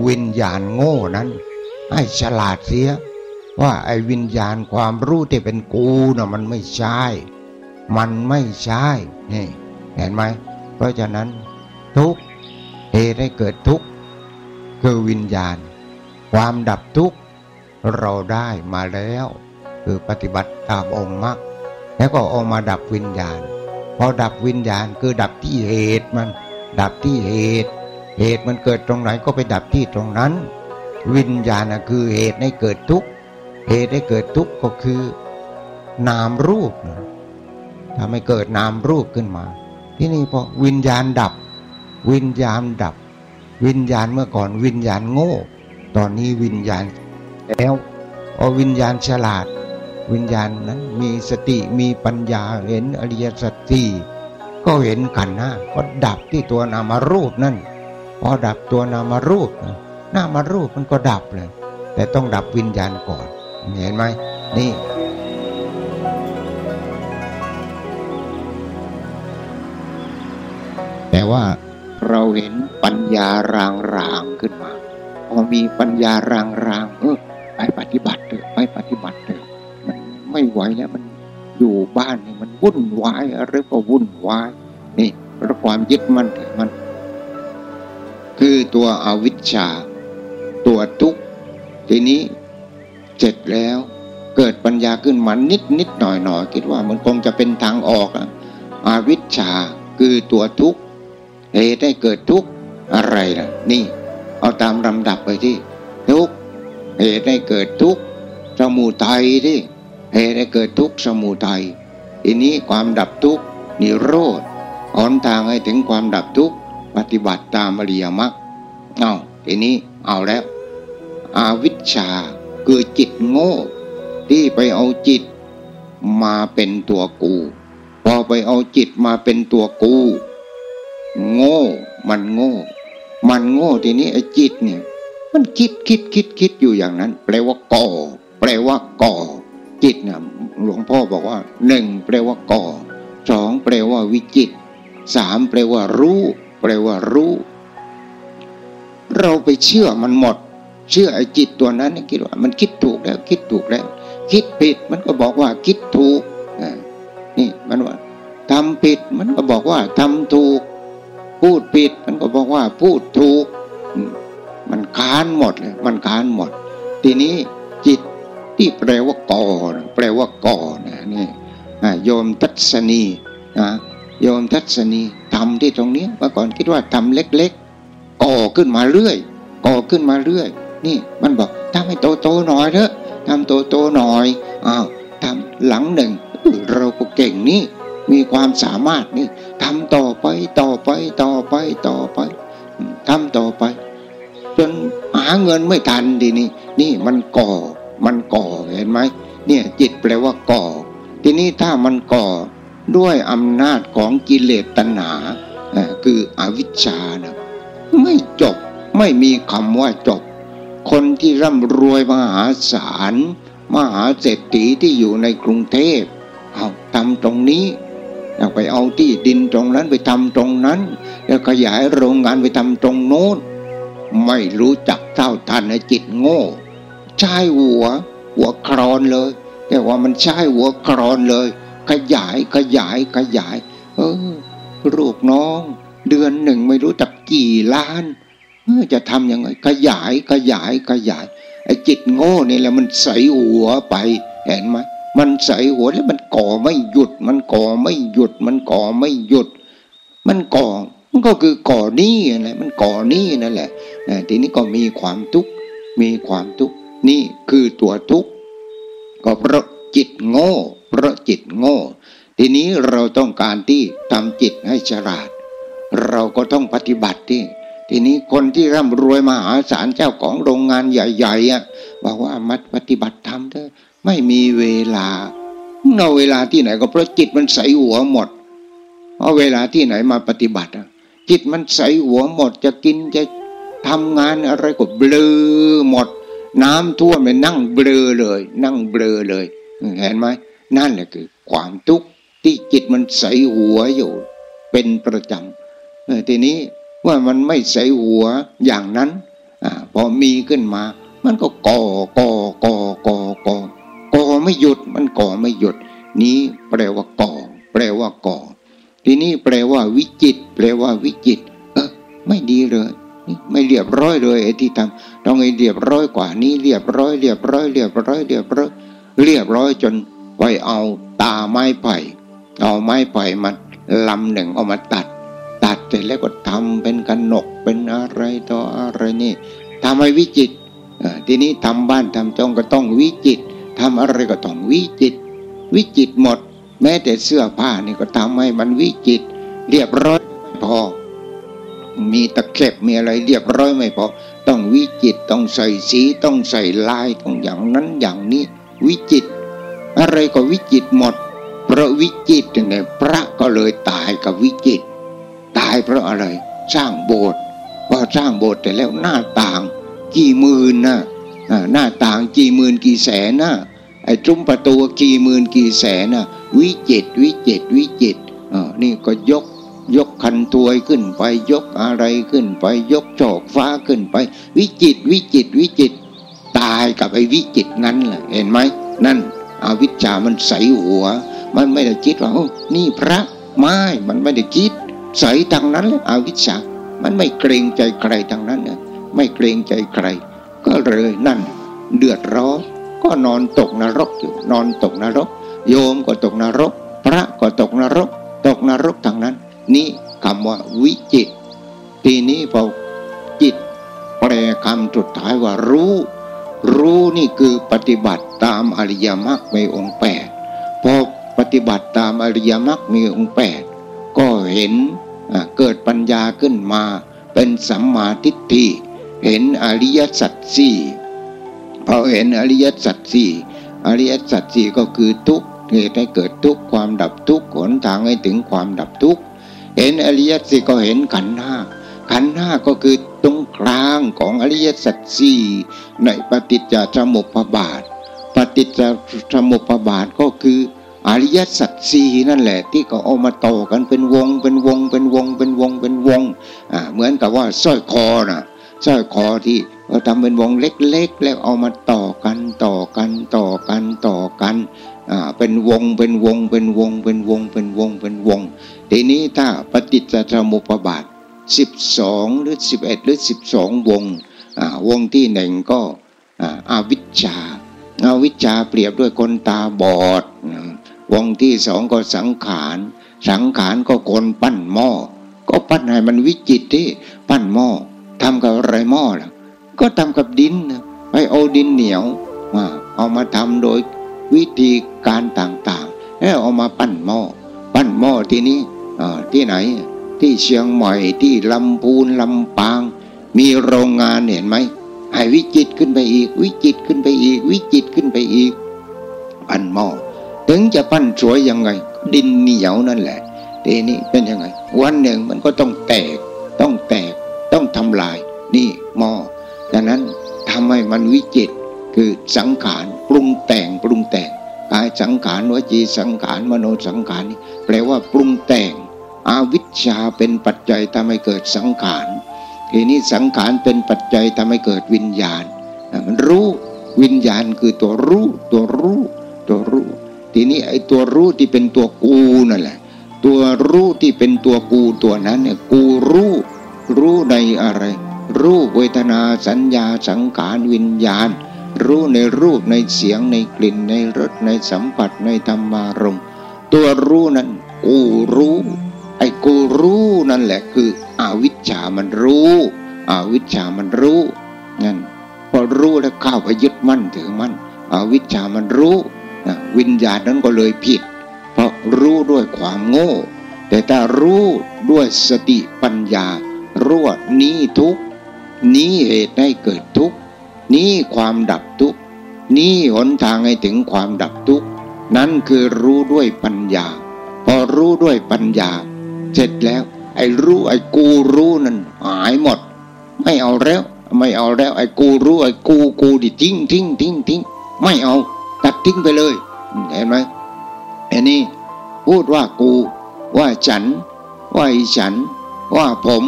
S1: วิญญาณโง่นั้น ให้ฉลาดเสีย ว่าไอ้วิญญาณความรู้ที่เป็นกูน่ะมันไม่ใช่ มันไม่ใช่นี่เห็นไหมเพราะฉะนั้นทุกเหตุให้เกิดทุกคือวิญญาณ ความดับทุกเราได้มาแล้ว คือปฏิบัติตามองค์มรรคแล้วก็ออกมาดับวิญญาณ พอดับวิญญาณคือดับที่เหตุมัน ดับที่เหตุ เหตุมันเกิดตรงไหนก็ไปดับที่ตรงนั้น วิญญาณคือเหตุให้เกิดทุกข์เหตุให้เกิดทุกข์ก็คือ นามรูปนะทำให้เกิดนามรูปขึ้นมา ที่นี่พอวิญญาณดับ วิญญาณดับ วิญญาณเมื่อก่อนวิญญาณโง่ ตอนนี้วิญญาณแล้วพอวิญญาณฉลาด วิญญาณนั้นมีสติมีปัญญาเห็นอริยสัจสี่ก็เห็นกันนะก็ดับที่ตัวนามรูปนั่นพอดับตัวนามรูปนามรูปมันก็ดับเลยแต่ต้องดับวิญญาณก่อน เห็นไหมนี่แต่ว่าเราเห็นปัญญารางๆขึ้นมา พอมีปัญญารางๆเออไปปฏิบัติเถอะไปปฏิบัติเถอะ ไม่ไหวแล้วมันอยู่บ้านนี่มันวุ่นวายอะไรก็วุ่นวายนี่เพราะความยึดมั่นถือมัน คือตัวอวิชชา ตัวทุกข์ทีนี้เสร็จแล้วเกิดปัญญาขึ้นมานิดนิดหน่อยหน่อยคิดว่ามันคงจะเป็นทางออกอะอวิชชาคือตัวทุกข์เหตุให้เกิดทุกข์อะไรล่ะ นี่ เอาตามลำดับไปที่ทุกข์เหตุให้เกิดทุกข์สมุทัยที่ เหตุให้เกิดทุกข์สมุทัยทีนี้ความดับทุกข์นิโรธหนทางให้ถึงความดับทุกข์ปฏิบัติตามอริยมรรคเอาทีนี้เอาแล้วอาวิชชาคือจิตโง่ ที่ไปเอาจิตมาเป็นตัวกู พอไปเอาจิตมาเป็นตัวกู โง่ มันโง่ มันโง่ทีนี้ไอ้จิตเนี่ย มันคิดคิดคิดคิดอยู่อย่างนั้น แปลว่าก่อ แปลว่าก่อ จิตนะหลวงพ่อบอกว่าหนึ่งแปลว่าก่อสองแปลว่าวิจิตสามแปลว่ารู้ แปลว่ารู้ เราไปเชื่อมันหมด เชื่อไอ้จิตตัวนั้นคิดว่า มันคิดถูกแล้ว คิดถูกแล้ว คิดผิดมันก็บอกว่าคิดถูกนี่มันว่าทำผิดมันก็บอกว่าทำถูก พูดผิดมันก็บอกว่าพูดถูก มันค้านหมดเลยมันค้านหมด ทีนี้จิต ที่แปลว่าก่อแปลว่าก่อนะนี่โยมทัศนีนะโยมทัศนีทำที่ตรงนี้เมื่อก่อนคิดว่าทำเล็กๆก่อขึ้นมาเรื่อยก่อขึ้นมาเรื่อย นี่มันบอกทำให้โตๆหน่อยเถอะทำโตๆหน่อยอ้าวทำหลังหนึ่งเราก็เก่งนี่มีความสามารถนี่ทำต่อไปต่อไปต่อไปต่อไปทำต่อไป จนหาเงินไม่ทันทีนี้นี่มันก่อ มันก่อเห็นไหมเนี่ยจิตแปลว่าก่อ ทีนี้ถ้ามันก่อด้วยอำนาจของกิเลสตัณหาคืออวิชชานะไม่จบไม่มีคำว่าจบ คนที่ร่ำรวยมหาศาลมหาเศรษฐีที่อยู่ในกรุงเทพเอาทำตรงนี้ไปเอาที่ดินตรงนั้นไปทำตรงนั้น แล้วขยายโรงงานไปทำตรงโน้น ไม่รู้จักเท่าทันในจิตโง่ ใช้หัว หัวครอนเลย แต่ว่ามันใช้หัวครอนเลย ขยายขยายขยาย เออลูกน้อง เดือนหนึ่งไม่รู้จักกี่ล้านเออจะทำยังไง ขยายขยายขยาย ไอ้จิตโง่นี่แหละมันใส่หัวไปเห็นไหมมันใส่หัวแล้วมันก่อไม่หยุด มันก่อไม่หยุด มันก่อไม่หยุด มันก่อมันก็คือก่อนี้อะไรมันก่อนี้นั่นแหละทีนี้ก็มีความทุกข์มีความทุกข์ นี่คือตัวทุกข์ก็เพราะจิตโง่ เพราะจิตโง่ ทีนี้เราต้องการที่ทำจิตให้ฉลาด เราก็ต้องปฏิบัติที่ ทีนี้คนที่ร่ำรวยมหาศาลเจ้าของโรงงานใหญ่ๆอะบอกว่ามาปฏิบัติธรรมเถอะไม่มีเวลาเอาเวลาที่ไหนก็เพราะจิตมันใสหัวหมดเอาเวลาที่ไหนมาปฏิบัติจิตมันใสหัวหมดจะกินจะทำงานอะไรก็เบลอหมด น้ำท่วมเลยนั่งเบลอเลย นั่งเบลอเลยเห็นไหมนั่นแหละคือ ความทุกข์ที่จิตมันใสหัวอยู่ เป็นประจำทีนี้ว่ามันไม่ใสหัวอย่างนั้นอพอมีขึ้นมา มันก็ก่อก่อก่อก่อก่อก่อไม่หยุดมันก่อไม่หยุด นี้แปลว่าก่อ แปลว่าก่อ ทีนี้แปลว่าวิจิต แปลว่าวิจิต เออไม่ดีเลย ไม่เรียบร้อยเลยไอ้ที่ทำ ต้องให้เรียบร้อยกว่านี้เรียบร้อยเรียบร้อยเรียบร้อยเรียบร้อยเรียบร้อยจนไปเอาตาไม้ไผ่เอาไม้ไผ่มาลำหนึ่งเอามาตัด ตัดเสร็จแล้วก็ทำเป็นกนหนกเป็นอะไรต่ออะไรนี่ทำให้วิจิตทีนี้ทำบ้านทำจองก็ต้องวิจิตทำอะไรก็ต้องวิจิต วิจิตหมด แม้แต่เสื้อผ้านี่ก็ทำให้มันวิจิต เรียบร้อยพอ มีตะเข็บมีอะไรเรียบร้อยไม่พอ ต้องวิจิตต้องใส่สีต้องใส่ลายต้องอย่างนั้นอย่างนี้ วิจิต อะไรก็วิจิตหมดเพราะวิจิตเนี่ยพระก็เลยตายกับวิจิต ตายเพราะอะไร สร้างโบสถ์พอสร้างโบสถ์แต่แล้วหน้าต่าง กี่หมื่นนะหน้าต่างกี่หมื่นกี่แสนนะไอ้จุ้มประตูกี่หมื่นกี่แสนนะวิจิตวิจิตวิจิตอ่านี่ก็ยก ยกคันตวยขึ้นไป ยกอะไรขึ้นไป ยกจอกฟ้าขึ้นไป วิจิตวิจิตวิจิต ตายกับไอ้วิจิตนั้นแหละเห็นไหมนั่นอวิชชามันใสหัว มันไม่ได้คิดว่าโอ้นี่พระไม่มันไม่ได้คิด ใสทางนั้นเลยอวิชชา มันไม่เกรงใจใครทางนั้นเนี่ยไม่เกรงใจใคร ก็เลยนั่น เดือดร้อนก็นอนตกนรกอยู่นอนตกนรก โยมก็ตกนรก พระก็ตกนรก ตกนรกทางนั้น นี่คำว่าวิจิต ทีนี้พอจิต แปลคำสุดท้ายว่ารู้ รู้นี่คือปฏิบัติตามอริยมรรคมีองค์แปดพอปฏิบัติตามอริยมรรคมีองค์แปดก็เห็นเกิดปัญญาขึ้นมา เป็นสัมมาทิฏฐิเห็นอริยสัจสี่พอเห็นอริยสัจสี่อริยสัจสี่ก็คือทุกเหตุให้เกิดทุกความดับทุกหนทางให้ถึงความดับทุก เห็นอริยสัจก็เห็นขันห้าขันห้าก็คือตรงกลางของอริยสัจสี่ในปฏิจจสมุปบาท ปฏิจจสมุปบาทก็คืออริยสัจสี่นั่นแหละ ที่เขาเอามาต่อกันเป็นวง เป็นวง เป็นวง เป็นวง เป็นวงอ่าเหมือนกับว่าสร้อยคอน่ะสร้อยคอที่เราทำเป็นวงเล็กๆ แล้วเอามาต่อกันต่อกันต่อกันต่อกันอ่าเป็นวงเป็นวงเป็นวงเป็นวงเป็นวงเป็นวง ทีนี้ถ้าปฏิจจสมุปบาทสิบสองหรือสิบเอ็ดหรือสิบสองวงวงที่หนึ่งก็อาวิชชาอาวิชชาเปรียบด้วยคนตาบอด วงที่สองก็สังขารสังขารก็คนปั้นหม้อ ก็ปั้นให้มันวิจิตที่ปั้นหม้อทำกับอะไรหม้อล่ะก็ทำกับดินไปเอาดินเหนียวมาเอามาทำโดยวิธีการต่างๆแล้วเอามาปั้นหม้อ ปั้นหม้อทีนี้ ที่ไหน ที่เชียงใหม่ที่ลำพูนลำปาง มีโรงงานเห็นไหมให้วิจิตขึ้นไปอีก วิจิตขึ้นไปอีก วิจิตขึ้นไปอีกปั้นหม้อถึงจะปั้นสวยยังไง ดินเหนียวนั่นแหละทีนี้เป็นยังไง วันหนึ่งมันก็ต้องแตก ต้องแตกต้องทำลาย นี่หม้อดังนั้นทำให้มันวิจิตคือสังขารปรุงแต่งปรุงแต่งกายสังขารวจีสังขารมโนสังขารนี่แปลว่าปรุงแต่ง อาวิชชาเป็นปัจจัยทำให้เกิดสังขารทีนี้สังขารเป็นปัจจัยทำให้เกิดวิญญาณมันรู้วิญญาณคือตัวรู้ตัวรู้ตัวรู้ ทีนี้ไอ้ตัวรู้ที่เป็นตัวกูนั่นแหละ ตัวรู้ที่เป็นตัวกูตัวนั้นเนี่ยกูรู้รู้ในอะไร รู้เวทนาสัญญาสังขารวิญญาณ รู้ในรูปในเสียงในกลิ่นในรสในสัมผัสในธรรมารมตัวรู้นั้นกูรู้ ไอ้กูรู้นั่นแหละคืออวิชชามันรู้อวิชชามันรู้นั่นพอรู้แล้วเข้าไปยึดมั่นถือมั่นอวิชชามันรู้นะวิญญาณนั้นก็เลยผิด เพราะรู้ด้วยความโง่ แต่ถ้ารู้ด้วยสติปัญญารวดนี้ทุกนี้เหตุให้เกิดทุกนี้ความดับทุกนี้หนทางให้ถึงความดับทุกนั่นคือรู้ด้วยปัญญา พอรู้ด้วยปัญญา เสร็จแล้ว ไอ้รู้ไอ้กูรู้นั่นหายหมด ไม่เอาแล้ว ไม่เอาแล้ว ไอ้กูรู้ไอ้กูกูดิทิ้งทิ้งทิ้งทิ้งไม่เอา ตัดทิ้งไปเลยเห็นไหมอันนี้พูดว่ากู ว่าฉัน ว่าฉัน ว่าผม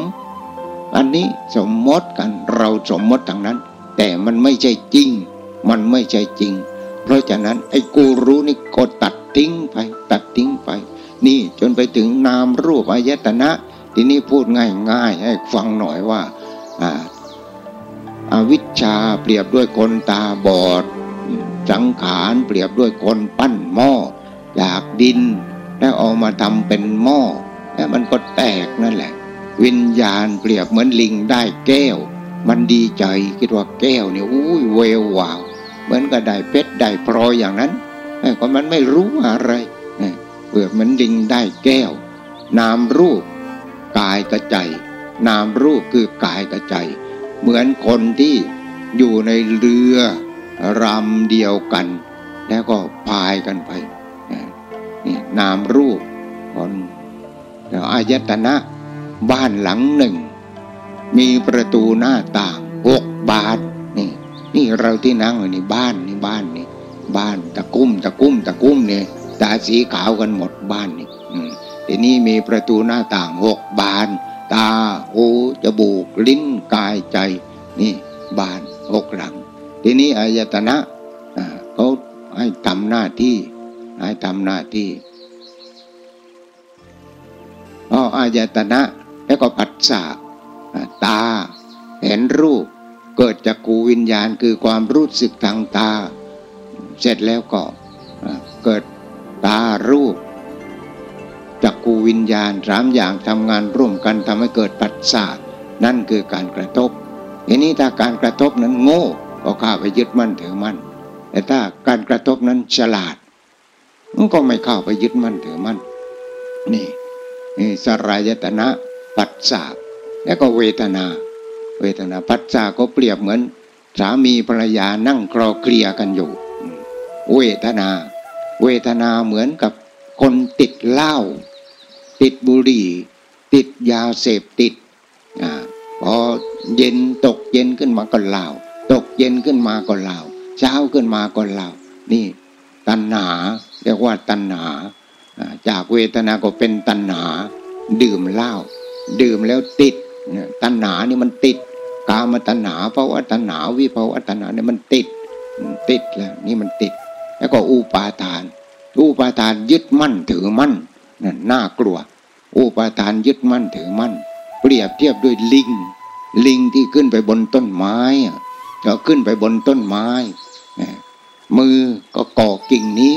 S1: อันนี้สมมติกันเราสมมติทางนั้น แต่มันไม่ใช่จริง มันไม่ใช่จริง เพราะฉะนั้นไอ้กูรู้นี่ก็ตัดทิ้งไป ตัดทิ้งไป นี่จนไปถึงนามรูปอายตนะ ทีนี้พูดง่ายๆให้ฟังหน่อยว่าอาวิชชาเปรียบด้วยคนตาบอด สังขารเปรียบด้วยคนปั้นหม้ออยากดิน แล้วเอามาทำเป็นหม้อแล้วมันก็แตกนั่นแหละ วิญญาณเปรียบเหมือนลิงได้แก้ว มันดีใจคิดว่าแก้วเนี่ยอุ้ยเวววาว เหมือนกับได้เพชรได้พลอยอย่างนั้นก็มันไม่รู้อะไร ปรียบเหมือนลิงได้แก้ว นามรูป กายกระใจ นามรูปคือกายกระใจ เหมือนคนที่อยู่ในเรือรำเดียวกัน แล้วก็พายกันไปนี่นามรูปคนอายตนะบ้านหลังหนึ่ง มีประตูหน้าต่างหกบานนี่ นี่เราที่นั่งอยู่นี่บ้านนี่บ้านนี่บ้านตะกุ้มตะกุ้มตะกุ้มเนี่ย ตาสีขาวกันหมดบ้านนี่ทีนี้มีประตูหน้าต่างหกบาน ตาหูจมูกลิ้นกายใจ นี่บานหกหลัง ทีนี้อายตนะเขาให้ทำหน้าที่ให้ทำหน้าที่พออายตนะ แล้วก็ปัสสะตา เห็นรูป เกิดจากกูวิญญาณคือความรู้สึกทางตา เสร็จแล้วก็เกิด รูปจากกูวิญญาณสามอย่างทำงานร่วมกันทำให้เกิดปัสสะนั่นคือการกระทบทีนี้ถ้าการกระทบนั้นโง่ก็ข้าไปยึดมั่นถือมั่น แต่ถ้าการกระทบนั้นฉลาดมันก็ไม่เข้าไปยึดมั่นถือมั่นนี่นี่สรายตนะปัสสะแล้วก็เวทนา เวทนาปัสสะก็เปรียบเหมือน สามีภรรยานั่งคลอเคลียกันอยู่ เวทนา เวทนาเหมือนกับคนติดเหล้าติดบุหรี่ ติดยาเสพติดอพอเย็นตกเย็นขึ้นมาก็เหล้าตกเย็นขึ้นมาก็เหล้าเช้าขึ้นมาก็เหล้านี่ตัณหาเรียกว่าตัณหาจากเวทนาก็เป็นตัณหา ดื่มเหล้าดื่มแล้วติดตัณหานี่มันติด กามตัณหาเพราะว่าตัณหาวิภาวะตัณหาเนี่ยมันติดติดแล้วนี่มันติด แล้วก็อุปาทาน อุปาทานยึดมั่นถือมั่นนั่นน่ากลัว อุปาทานยึดมั่นถือมั่น เปรียบเทียบด้วยลิง ลิงที่ขึ้นไปบนต้นไม้ก็ขึ้นไปบนต้นไม้ มือก็ก่อกิ่งนี้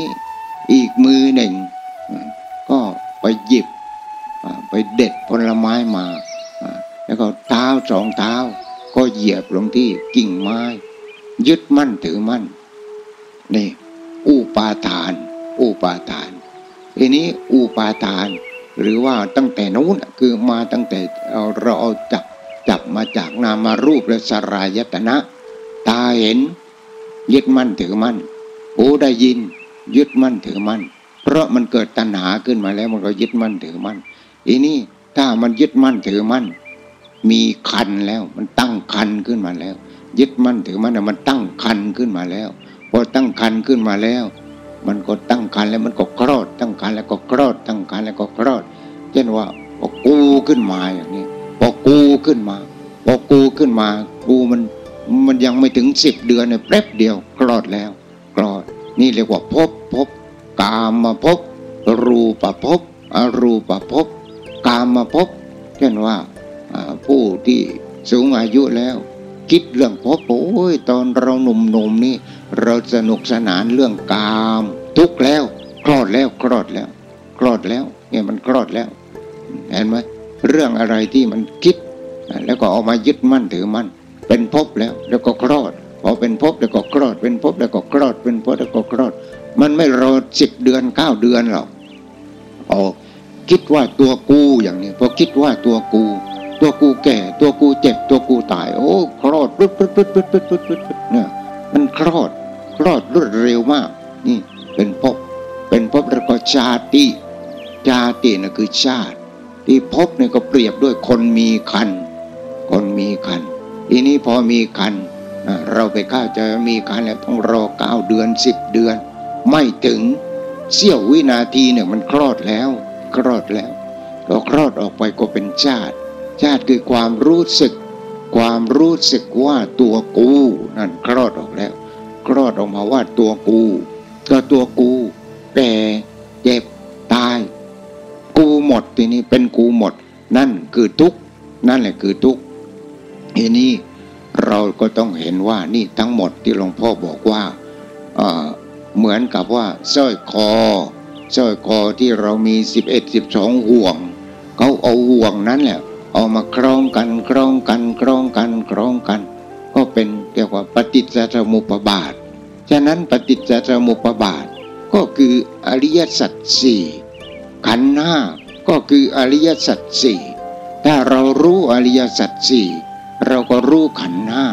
S1: อีกมือหนึ่ง ก็ไปหยิบไปเด็ดผลไม้มา แล้วก็เท้าสองเท้า ก็เหยียบลงที่กิ่งไม้ ยึดมั่นถือมั่นนี่ อุปาทาน อุปาทานทีนี้อุปาทาน หรือว่าตั้งแต่นู้นคือมาตั้งแต่เราเอาจับจับมาจากนามารูปและสรายตนะ ตาเห็น ยึดมั่นถือมั่นหูได้ยิน ยึดมั่นถือมั่นเพราะมันเกิดตัณหาขึ้นมาแล้วมันก็ยึดมั่นถือมั่นทีนี้ถ้ามันยึดมั่นถือมั่นมีคันแล้ว มันตั้งคันขึ้นมาแล้ว ยึดมั่นถือมั่นมันตั้งคันขึ้นมาแล้ว พอตั้งคันขึ้นมาแล้ว มันก็ตั้งคันแล้วมันก็คลอด ตั้งคันแล้วก็คลอด ตั้งคันแล้วก็คลอดเช่นว่าพอกูขึ้นมาอย่างนี้พอกูขึ้นมาพอกูขึ้นมา กูมันมันยังไม่ถึงสิบเดือนเนี่ยแป๊บเดียวคลอดแล้วคลอด นี่เรียกว่าพบพบกามาพบรูปภพอรูปภพกามมาพบเช่นว่าผู้ที่สูงอายุแล้ว คิดเรื่องพบโอ้ยตอนเราหนุ่มๆนนี่ เราสนุกสนานเรื่องกาม ทุกแล้วคลอดแล้วคลอดแล้วคลอดแล้ว เนี่ยมันคลอดแล้ว เห็นไหมเรื่องอะไรที่มันคิด แล้วก็เอามายึดมั่นถือมั่นเป็นภพแล้ว แล้วก็คลอดพอเป็นภพแล้วก็คลอด เป็นภพแล้วก็คลอด เป็นภพแล้วก็คลอด มันไม่รอสิบเดือนเก้าเดือนหรอกอ๋อคิดว่าตัวกูอย่างนี้พอคิดว่าตัวกู ตัวกูแก่ ตัวกูเจ็บ ตัวกูตาย โอ้คลอดปึ๊ดปึ๊ดปึ๊ดปึ๊ดปึ๊ดปึ๊ดปึ๊ดเนี่ยมันคลอด คลอดรวดเร็วมาก นี่เป็นภพเป็นภพแล้วก็ชาติชาติน่ะคือชาติ ที่ภพเนี่ยก็เปรียบด้วยคนมีคันคนมีคันทีนี้พอมีคันเราไปข้าจะมีคันแล้วต้องรอเก้าเดือนสิบเดือน ไม่ถึงเสี้ยววินาทีเนี่ยมันคลอดแล้ว คลอดแล้วพอคลอดออกไปก็เป็นชาติ ชาติคือความรู้สึก ความรู้สึกว่าตัวกูนั่นคลอดออกแล้ว คลอดออกมาว่าตัวกู ก็ตัวกูแก่เจ็บตาย กูหมดทีนี้เป็นกูหมด นั่นคือทุกนั่นแหละคือทุกทีนี้เราก็ต้องเห็นว่านี่ทั้งหมดที่หลวงพ่อบอกว่าเหมือนกับว่าสร้อยคอสร้อยคอที่เรามีสิบเอ็ดสิบสองห่วง เขาเอาห่วงนั้นแหละเอามาคล้องกันคล้องกันคล้องกันคล้องกัน ก็เป็น เรียกว่าปฏิจจสมุปบาท ฉะนั้นปฏิจจสมุปบาท ก็คืออริยสัจสี่ขันธ์ห้าก็คืออริยสัจสี่ถ้าเรารู้อริยสัจสี่เราก็รู้ขันธ์ห้า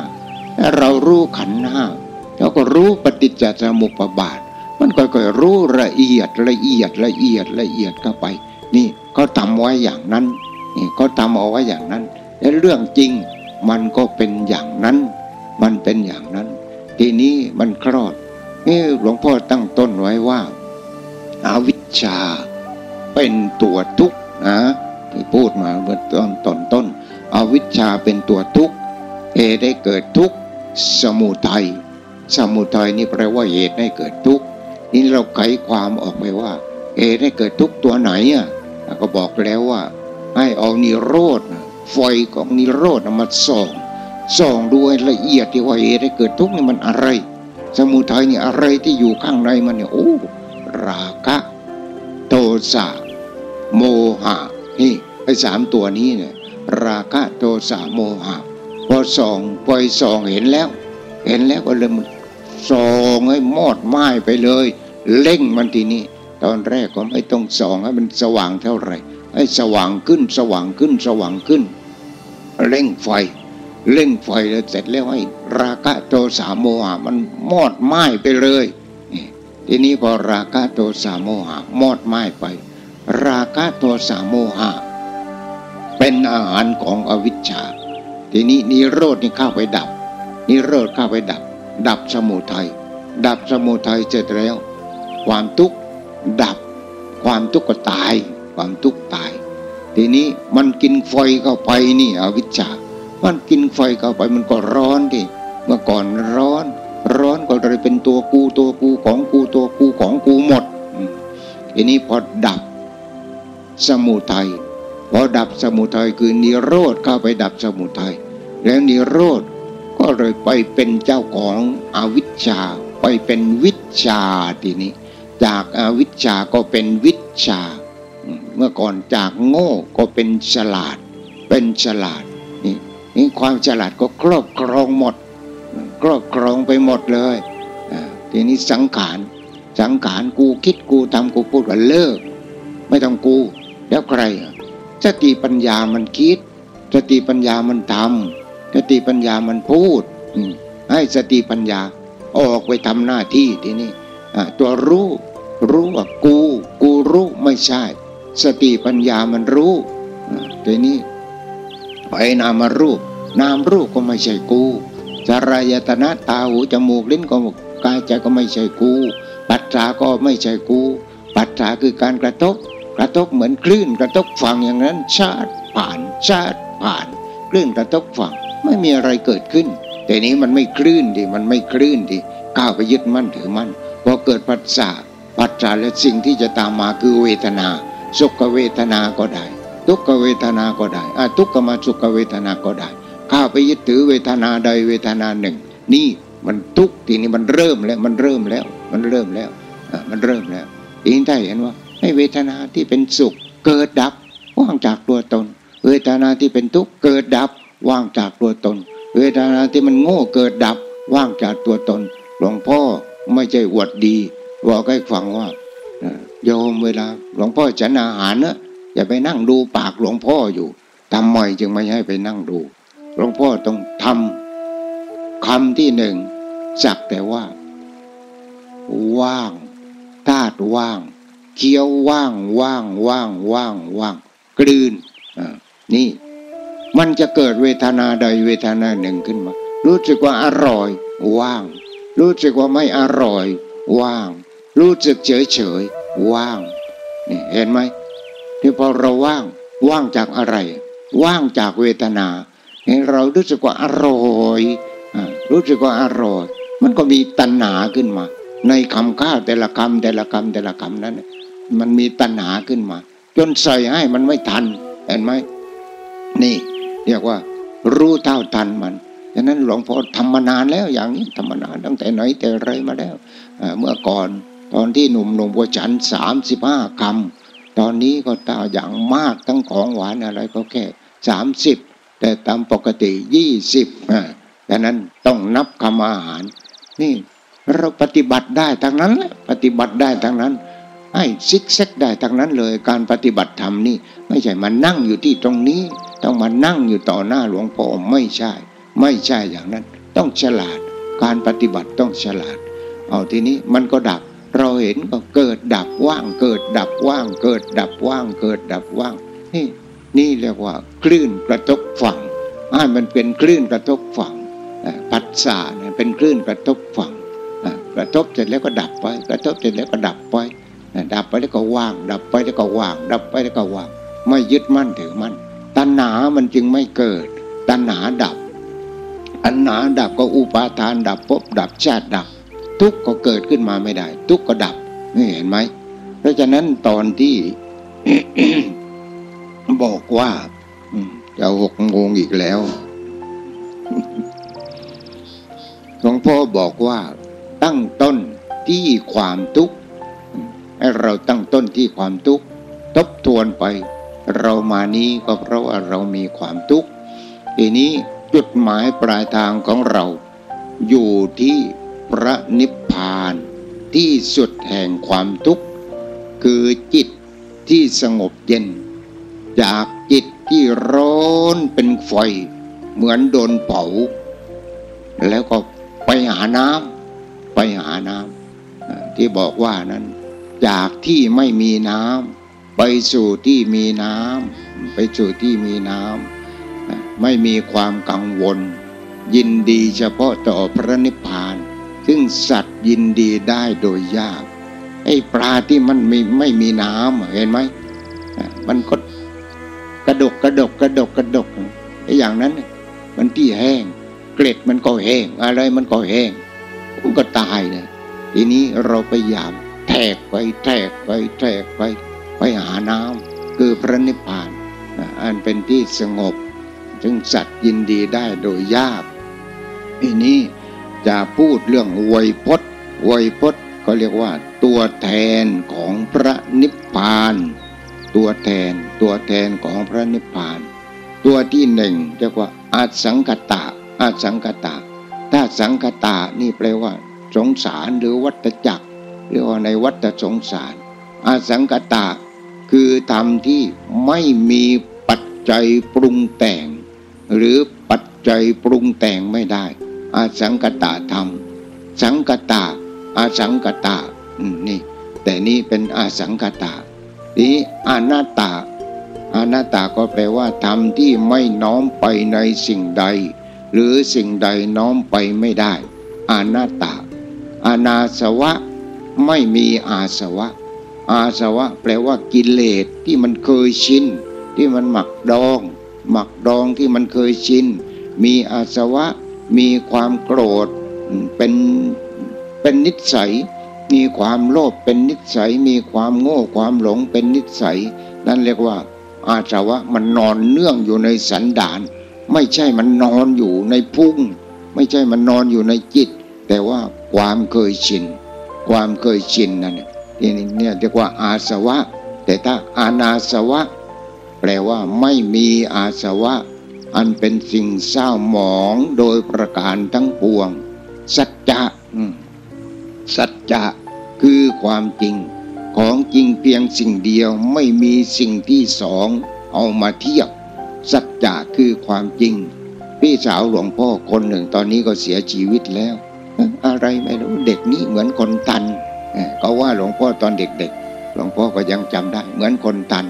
S1: ถ้าเรารู้ขันธ์ห้าเราก็รู้ปฏิจจสมุปบาท มันก็ค่อยรู้ละเอียดละเอียดละเอียดละเอียดเข้าไป นี่เขาทำไว้อย่างนั้นนี่เขาทำเอาไว้อย่างนั้นและเรื่องจริงมันก็เป็นอย่างนั้น มันเป็นอย่างนั้น ทีนี้มันคลอดนี่หลวงพ่อตั้งต้นไว้ว่าอาวิชชาเป็นตัวทุกข์นะที่พูดมาเมื่อตอนตอนต้นอวิชชาเป็นตัวทุกข์เหตุได้เกิดทุกข์สมุทัยสมุทัยนี่แปลว่าเหตุให้เกิดทุกข์นี่เราไขความออกไปว่าเหตุให้เกิดทุกข์ตัวไหนอะก็บอกแล้วว่า ให้เอานิโรธไฟของนิโรธมาส่อง ส่องด้วยละเอียดที่ว่าเหตุให้เกิดทุกข์นี่มันอะไร สมุทัยนี่อะไรที่อยู่ข้างในมันเนี่ยโอ้ราคะ โทสะโมหะนี่ไอ้สามตัวนี้เนี่ยราคะโทสะโมหะพอส่องปล่อยส่องเห็นแล้ว เห็นแล้วก็เลยมันส่องให้มอดไม้ไปเลย เล่งมันทีนี้ตอนแรกก็ไม่ต้องส่องให้มันสว่างเท่าไหร่ให้สว่างขึ้นสว่างขึ้นสว่างขึ้น เร่งไฟ เร่งไฟแล้วเสร็จแล้วให้ราคะโทสะโมหะมันมอดไหม้ไปเลยทีนี้พอราคะโทสะโมหะมอดไหม้ไป ราคะโทสะโมหะ เป็นอาหารของอวิชชา ทีนี้นิโรธนี่เข้าไปดับ นิโรธเข้าไปดับ ดับสมุทัยดับสมุทัยเสร็จแล้ว ความทุกข์ดับ ความทุกข์ก็ตาย ความทุกข์ตาย ทีนี้มันกินไฟเข้าไปนี่อวิชชา มันกินไฟเข้าไปมันก็ร้อนดิเมื่อก่อนร้อน ร้อนก็เลยเป็นตัวกูตัวกูของกูตัวกูของกูหมดทีนี้พอดับสมุทัยพอดับสมุทัยคือนิโรธเข้าไปดับสมุทัยแล้วนิโรธก็เลยไปเป็นเจ้าของอวิชชา ไปเป็นวิชาทีนี้ จากอาวิชชาก็เป็นวิชา เมื่อก่อนจากโง่ก็เป็นฉลาด เป็นฉลาด นี่ความฉลาดก็ครอบครองหมด ครอบครองไปหมดเลยทีนี้สังขารสังขารกูคิดกูทำกูพูดว่าเลิก ไม่ต้องกู แล้วใครสติปัญญามันคิด สติปัญญามันทำสติปัญญามันพูดให้สติปัญญาออกไปทำหน้าที่ทีนี้ตัวรู้รู้ว่ากู กูรู้ไม่ใช่ สติปัญญามันรู้ทีนี้ ไปนามรูป นามรูปก็ไม่ใช่กูสารายตนะตาหูจมูกลิ้นก็กายใจก็ไม่ใช่กู ปัจจาก็ไม่ใช่กู ปัจจาคือการกระทบ กระทบเหมือนคลื่นกระทบฝั่งอย่างนั้นชาติผ่านชาติผ่านคลื่นกระทบฝั่งไม่มีอะไรเกิดขึ้น แต่นี้มันไม่คลื่นดิมันไม่คลื่นดิก้าวไปยึดมั่นถือมั่นพอเกิดปัจจาปัจจาและสิ่งที่จะตามมาคือเวทนา สุขเวทนาก็ได้ ทุกขเวทนาก็ได้ทุกขมาสุขเวทนาก็ได้ ข้าไปยึดถือเวทนาใดเวทนาหนึ่ง นี่มันทุกทีนี้มันเริ่มแล้วมันเริ่มแล้ว มันเริ่มแล้วมันเริ่มแล้วอีกได้เห็นว่าให้เวทนาที่เป็นสุขเกิดดับว่างจากตัวตน เวทนาที่เป็นทุกข์เกิดดับว่างจากตัวตน เวทนาที่มันโง่เกิดดับว่างจากตัวตน หลวงพ่อไม่ใช่อวดดีบอกให้ฟังว่าโยมเวลาหลวงพ่อฉันอาหารเนะ อย่าไปนั่งดูปากหลวงพ่ออยู่ทำไมจึงไม่ให้ไปนั่งดู หลวงพ่อต้องทำคำที่หนึ่งสักแต่ว่า ว่างธาตุว่าง เคี้ยวว่างว่างว่างว่างว่างกลืนนี่ มันจะเกิดเวทนาใดเวทนาหนึ่งขึ้นมา รู้สึกว่าอร่อย ว่าง รู้สึกว่าไม่อร่อย ว่าง รู้สึกเฉยเฉยว่างนี่เห็นไหม ที่พอเราว่างว่างจากอะไร ว่างจากเวทนาเรารู้สึกว่าอร่อยรู้สึกว่าอร่อย มันก็มีตัณหาขึ้นมา ในคำข้าวแต่ละคำแต่ละคำแต่ละคำนั้น มันมีตัณหาขึ้นมา จนใส่ให้มันไม่ทันเห็นไหมนี่เรียกว่า รู้เท่าทันมันฉะนั้นหลวงพ่อทำมานานแล้วอย่างนี้ทำมานานตั้งแต่ไหนแต่ไรมาแล้วเมื่อก่อนตอนที่หนุ่มหนุ่มวัฉันสามสิบห้าคำ ตอนนี้ก็ตาอย่างมากทั้งของหวานอะไรก็แค่สามสิบแต่ตามปกติยี่สิบอ่าดังนั้นต้องนับคำอาหาร นี่เราปฏิบัติได้ทั้งนั้นแหละปฏิบัติได้ทั้งนั้นให้ซิกเซกได้ทั้งนั้นเลยการปฏิบัติธรรมนี่ ไม่ใช่มานั่งอยู่ที่ตรงนี้ ต้องมานั่งอยู่ต่อหน้าหลวงพ่อไม่ใช่ ไม่ใช่อย่างนั้น ต้องฉลาด การปฏิบัติต้องฉลาด เอาทีนี้มันก็ดับ เราเห็นก็เกิดดับว่าง เกิดดับว่าง เกิดดับว่าง เกิดดับว่าง นี่นี่เรียกว่าคลื่นกระทบฝั่งให้มันเป็นคลื่นกระทบฝั่งปัสสาเนี่ยเป็นคลื่นกระทบฝั่งกระทบเสร็จแล้วก็ดับไป กระทบเสร็จแล้วก็ดับไปดับไปแล้วก็ว่าง ดับไปแล้วก็ว่าง ดับไปแล้วก็ว่าง ไม่ยึดมั่นถือมั่นตัณหามันจึงไม่เกิด ตัณหาดับตัณหนาดับก็อุปาทานดับภพดับชาติดับ ทุกข์ก็เกิดขึ้นมาไม่ได้ ทุกข์ก็ดับนี่เห็นไหมเพราะฉะนั้นตอนที่บอกว่าจะหกโมงอีกแล้วหลวงพ่อบอกว่าตั้งต้นที่ความทุกข์ให้เราตั้งต้นที่ความทุกข์ทบทวนไป เรามานี้ก็เพราะว่าเรามีความทุกข์ทีนี้จุดหมายปลายทางของเราอยู่ที่ ระนิพพานที่สุดแห่งความทุกข์ คือจิตที่สงบเย็น จากจิตที่ร้อนเป็นไฟเหมือนโดนเผา แล้วก็ไปหาน้ำไปหาน้ำที่บอกว่านั้น จากที่ไม่มีน้ำไปสู่ที่มีน้ำไปสู่ที่มีน้ำไม่มีความกังวล ยินดีเฉพาะต่อพระนิพพาน ซึ่งสัตว์ยินดีได้โดยยาก ไอ้ปลาที่มันไม่ไม่มีน้ำเห็นไหมมันก็กระดกกระดกกระดกกระดกไอ้อย่างนั้น มันที่แห้ง เกล็ดมันก็แห้ง อะไรมันก็แห้งมันก็ตายเลยทีนี้เราพยายามแทกไปแทกไปแทกไปไปหาน้ำคือพระนิพพานอันเป็นที่สงบ จึงสัตว์ยินดีได้โดยยากทีนี้ จะพูดเรื่องวยพจน์วยพจน์ก็เรียกว่า ตัวแทนของพระนิพพาน ตัวแทนตัวแทนของพระนิพพาน ตัวที่หนึ่งเรียกว่าอาสังกตะอาสังกตะ ถ้าสังกตะนี่แปลว่า สงสารหรือวัฏจักรเรียกว่าในวัฏสงสารอาสังกตะคือธรรมที่ไม่มีปัจจัยปรุงแต่ง หรือปัจจัยปรุงแต่งไม่ได้ อาสังกตะธรรม สังกตะอาสังกตานี่ แต่นี่เป็นอาสังกตานี้อานาตาอานาตาก็แปลว่าธรรมที่ไม่น้อมไปในสิ่งใด หรือสิ่งใดน้อมไปไม่ได้อานาตาอานาสวะไม่มีอาสวะ อาสวะ แปลว่ากิเลสที่มันเคยชินที่มันหมักดอง หมักดองที่มันเคยชินมีอาสวะ มีความโกรธเป็นเป็นนิสัย มีความโลภเป็นนิสัย มีความโง่ความหลงเป็นนิสัย นั่นเรียกว่า อาสวะมันนอนเนื่องอยู่ในสันดาน ไม่ใช่มันนอนอยู่ในพุ่ง ไม่ใช่มันนอนอยู่ในจิต แต่ว่าความเคยชิน ความเคยชินนั่นนี่เนี่ยเรียกว่าอาสวะ แต่ถ้าอานาสวะ แปลว่าไม่มีอาสวะ อันเป็นสิ่งเศร้าหมองโดยประการทั้งปวง สัจจะสัจจะคือความจริง ของจริงเพียงสิ่งเดียวไม่มีสิ่งที่สองเอามาเทียบ สัจจะคือความจริง พี่สาวหลวงพ่อคนหนึ่งตอนนี้ก็เสียชีวิตแล้ว อะไรไม่รู้เด็กนี้เหมือนคนตันเขาว่าหลวงพ่อตอนเด็กๆ หลวงพ่อก็ยังจำได้ เหมือนคนตัน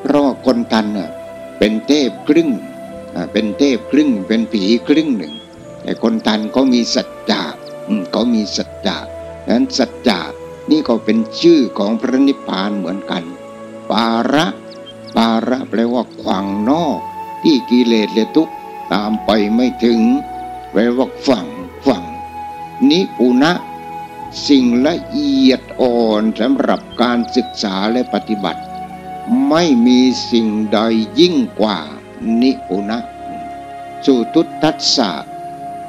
S1: เพราะคนตันเป็นเทพครึ่ง เป็นเทพครึ่งเป็นผีครึ่งหนึ่ง แต่คนตันเขามีสัจจะเขามีสัจจะนั้นสัจจะนี่ก็เป็นชื่อของพระนิพพานเหมือนกัน ปาระปาระแปลว่าขวางนอก ที่กิเลสและทุกตามไปไม่ถึงแปลว่าฝั่งฝั่ง นิปุณะสิ่งละเอียดอ่อนสำหรับการศึกษาและปฏิบัติ ไม่มีสิ่งใดยิ่งกว่า นิปุณะสุตุทัสสะ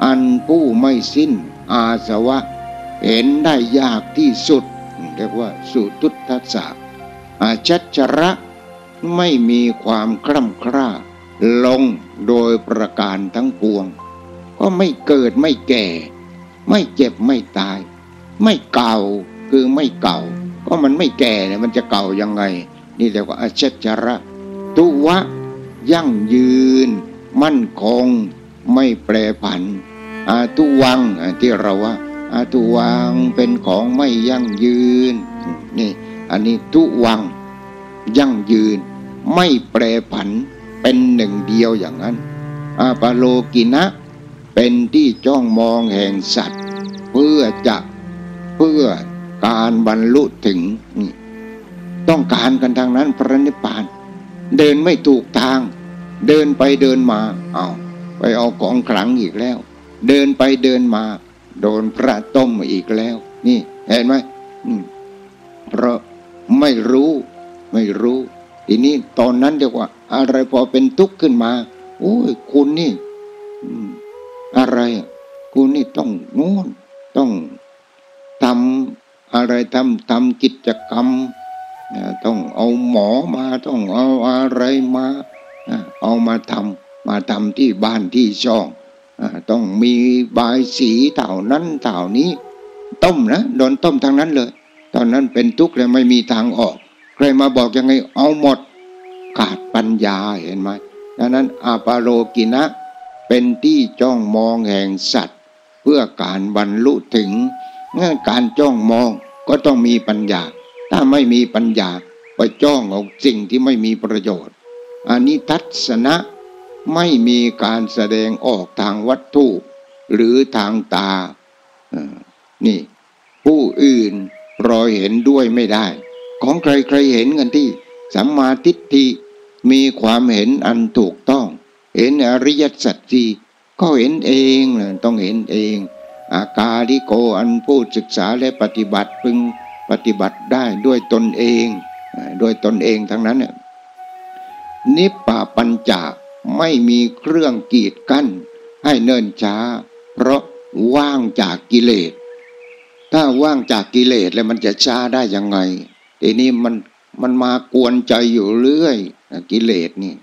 S1: อันผู้ไม่สิ้นอาสวะ เห็นได้ยากที่สุด เรียกว่าสุตุทัสสะอาชัชระไม่มีความคร่ำคร่า ลงโดยประการทั้งปวง ก็ไม่เกิดไม่แก่ ไม่เจ็บไม่ตาย ไม่เก่าคือไม่เก่า ก็มันไม่แก่เนี่ยมันจะเก่ายังไง นี่เรียกว่าอาชัชระ ตุวะ ยั่งยืน มั่นคง ไม่แปรผันอาตุวังที่เราว่าอาตุวังเป็นของไม่ยั่งยืนนี่อันนี้ทุวังยั่งยืน ไม่แปรผันเป็นหนึ่งเดียวอย่างนั้นอาปโลกินะ เป็นที่จ้องมองแห่งสัตว์ เพื่อจะเพื่อการบรรลุถึง ต้องการกันทางนั้นพระนิพพาน เดินไม่ถูกทาง เดินไปเดินมาเอาไปเอาของขลังอีกแล้ว เดินไปเดินมา โดนพระต้มอีกแล้ว นี่เห็นไหมเพราะไม่รู้ไม่รู้ ทีนี้ตอนนั้นเดียกว่า อะไรพอเป็นทุกข์ขึ้นมาโอ้ยคุณนี่อะไรคุณนี่ต้องนู่นต้องทำอะไรทำทำกิจกรรมต้องเอาหมอมาต้องเอาอะไรมา เอามาทำมาทำที่บ้านที่ช่องต้องมีบายสีเท่านั้นเท่านี้ ต้มนะโดนต้มทางนั้นเลย ตอนนั้นเป็นทุกข์เลยไม่มีทางออก ใครมาบอกยังไงเอาหมดขาดปัญญาเห็นไหมดังนั้นอาปาโลกินะ เป็นที่จ้องมองแห่งสัตว์ เพื่อการบรรลุถึงงั้นการจ้องมองก็ต้องมีปัญญา ถ้าไม่มีปัญญาไปจ้องเอาสิ่งที่ไม่มีประโยชน์ อันนี้ทัศนะไม่มีการแสดงออกทางวัตถุหรือทางตา นี่ ผู้อื่นรอยเห็นด้วยไม่ได้ ของใครใครเห็นกันที่ สัมมาทิฏฐิมีความเห็นอันถูกต้อง เห็นอริยสัจสี่ก็เห็นเองต้องเห็นเอง อากาลิโกอันผู้ศึกษาและปฏิบัติพึงปฏิบัติได้ด้วยตนเอง ด้วยตนเองทั้งนั้นเนิ พพาปัญจาไม่มีเครื่องกีดกั้น ให้เนิ่นช้า เพราะว่างจากกิเลส ถ้าว่างจากกิเลสแล้วมันจะช้าได้ยังไงทีนี้มันมันมากวนใจอยู่เรื่อยกิเลสนี่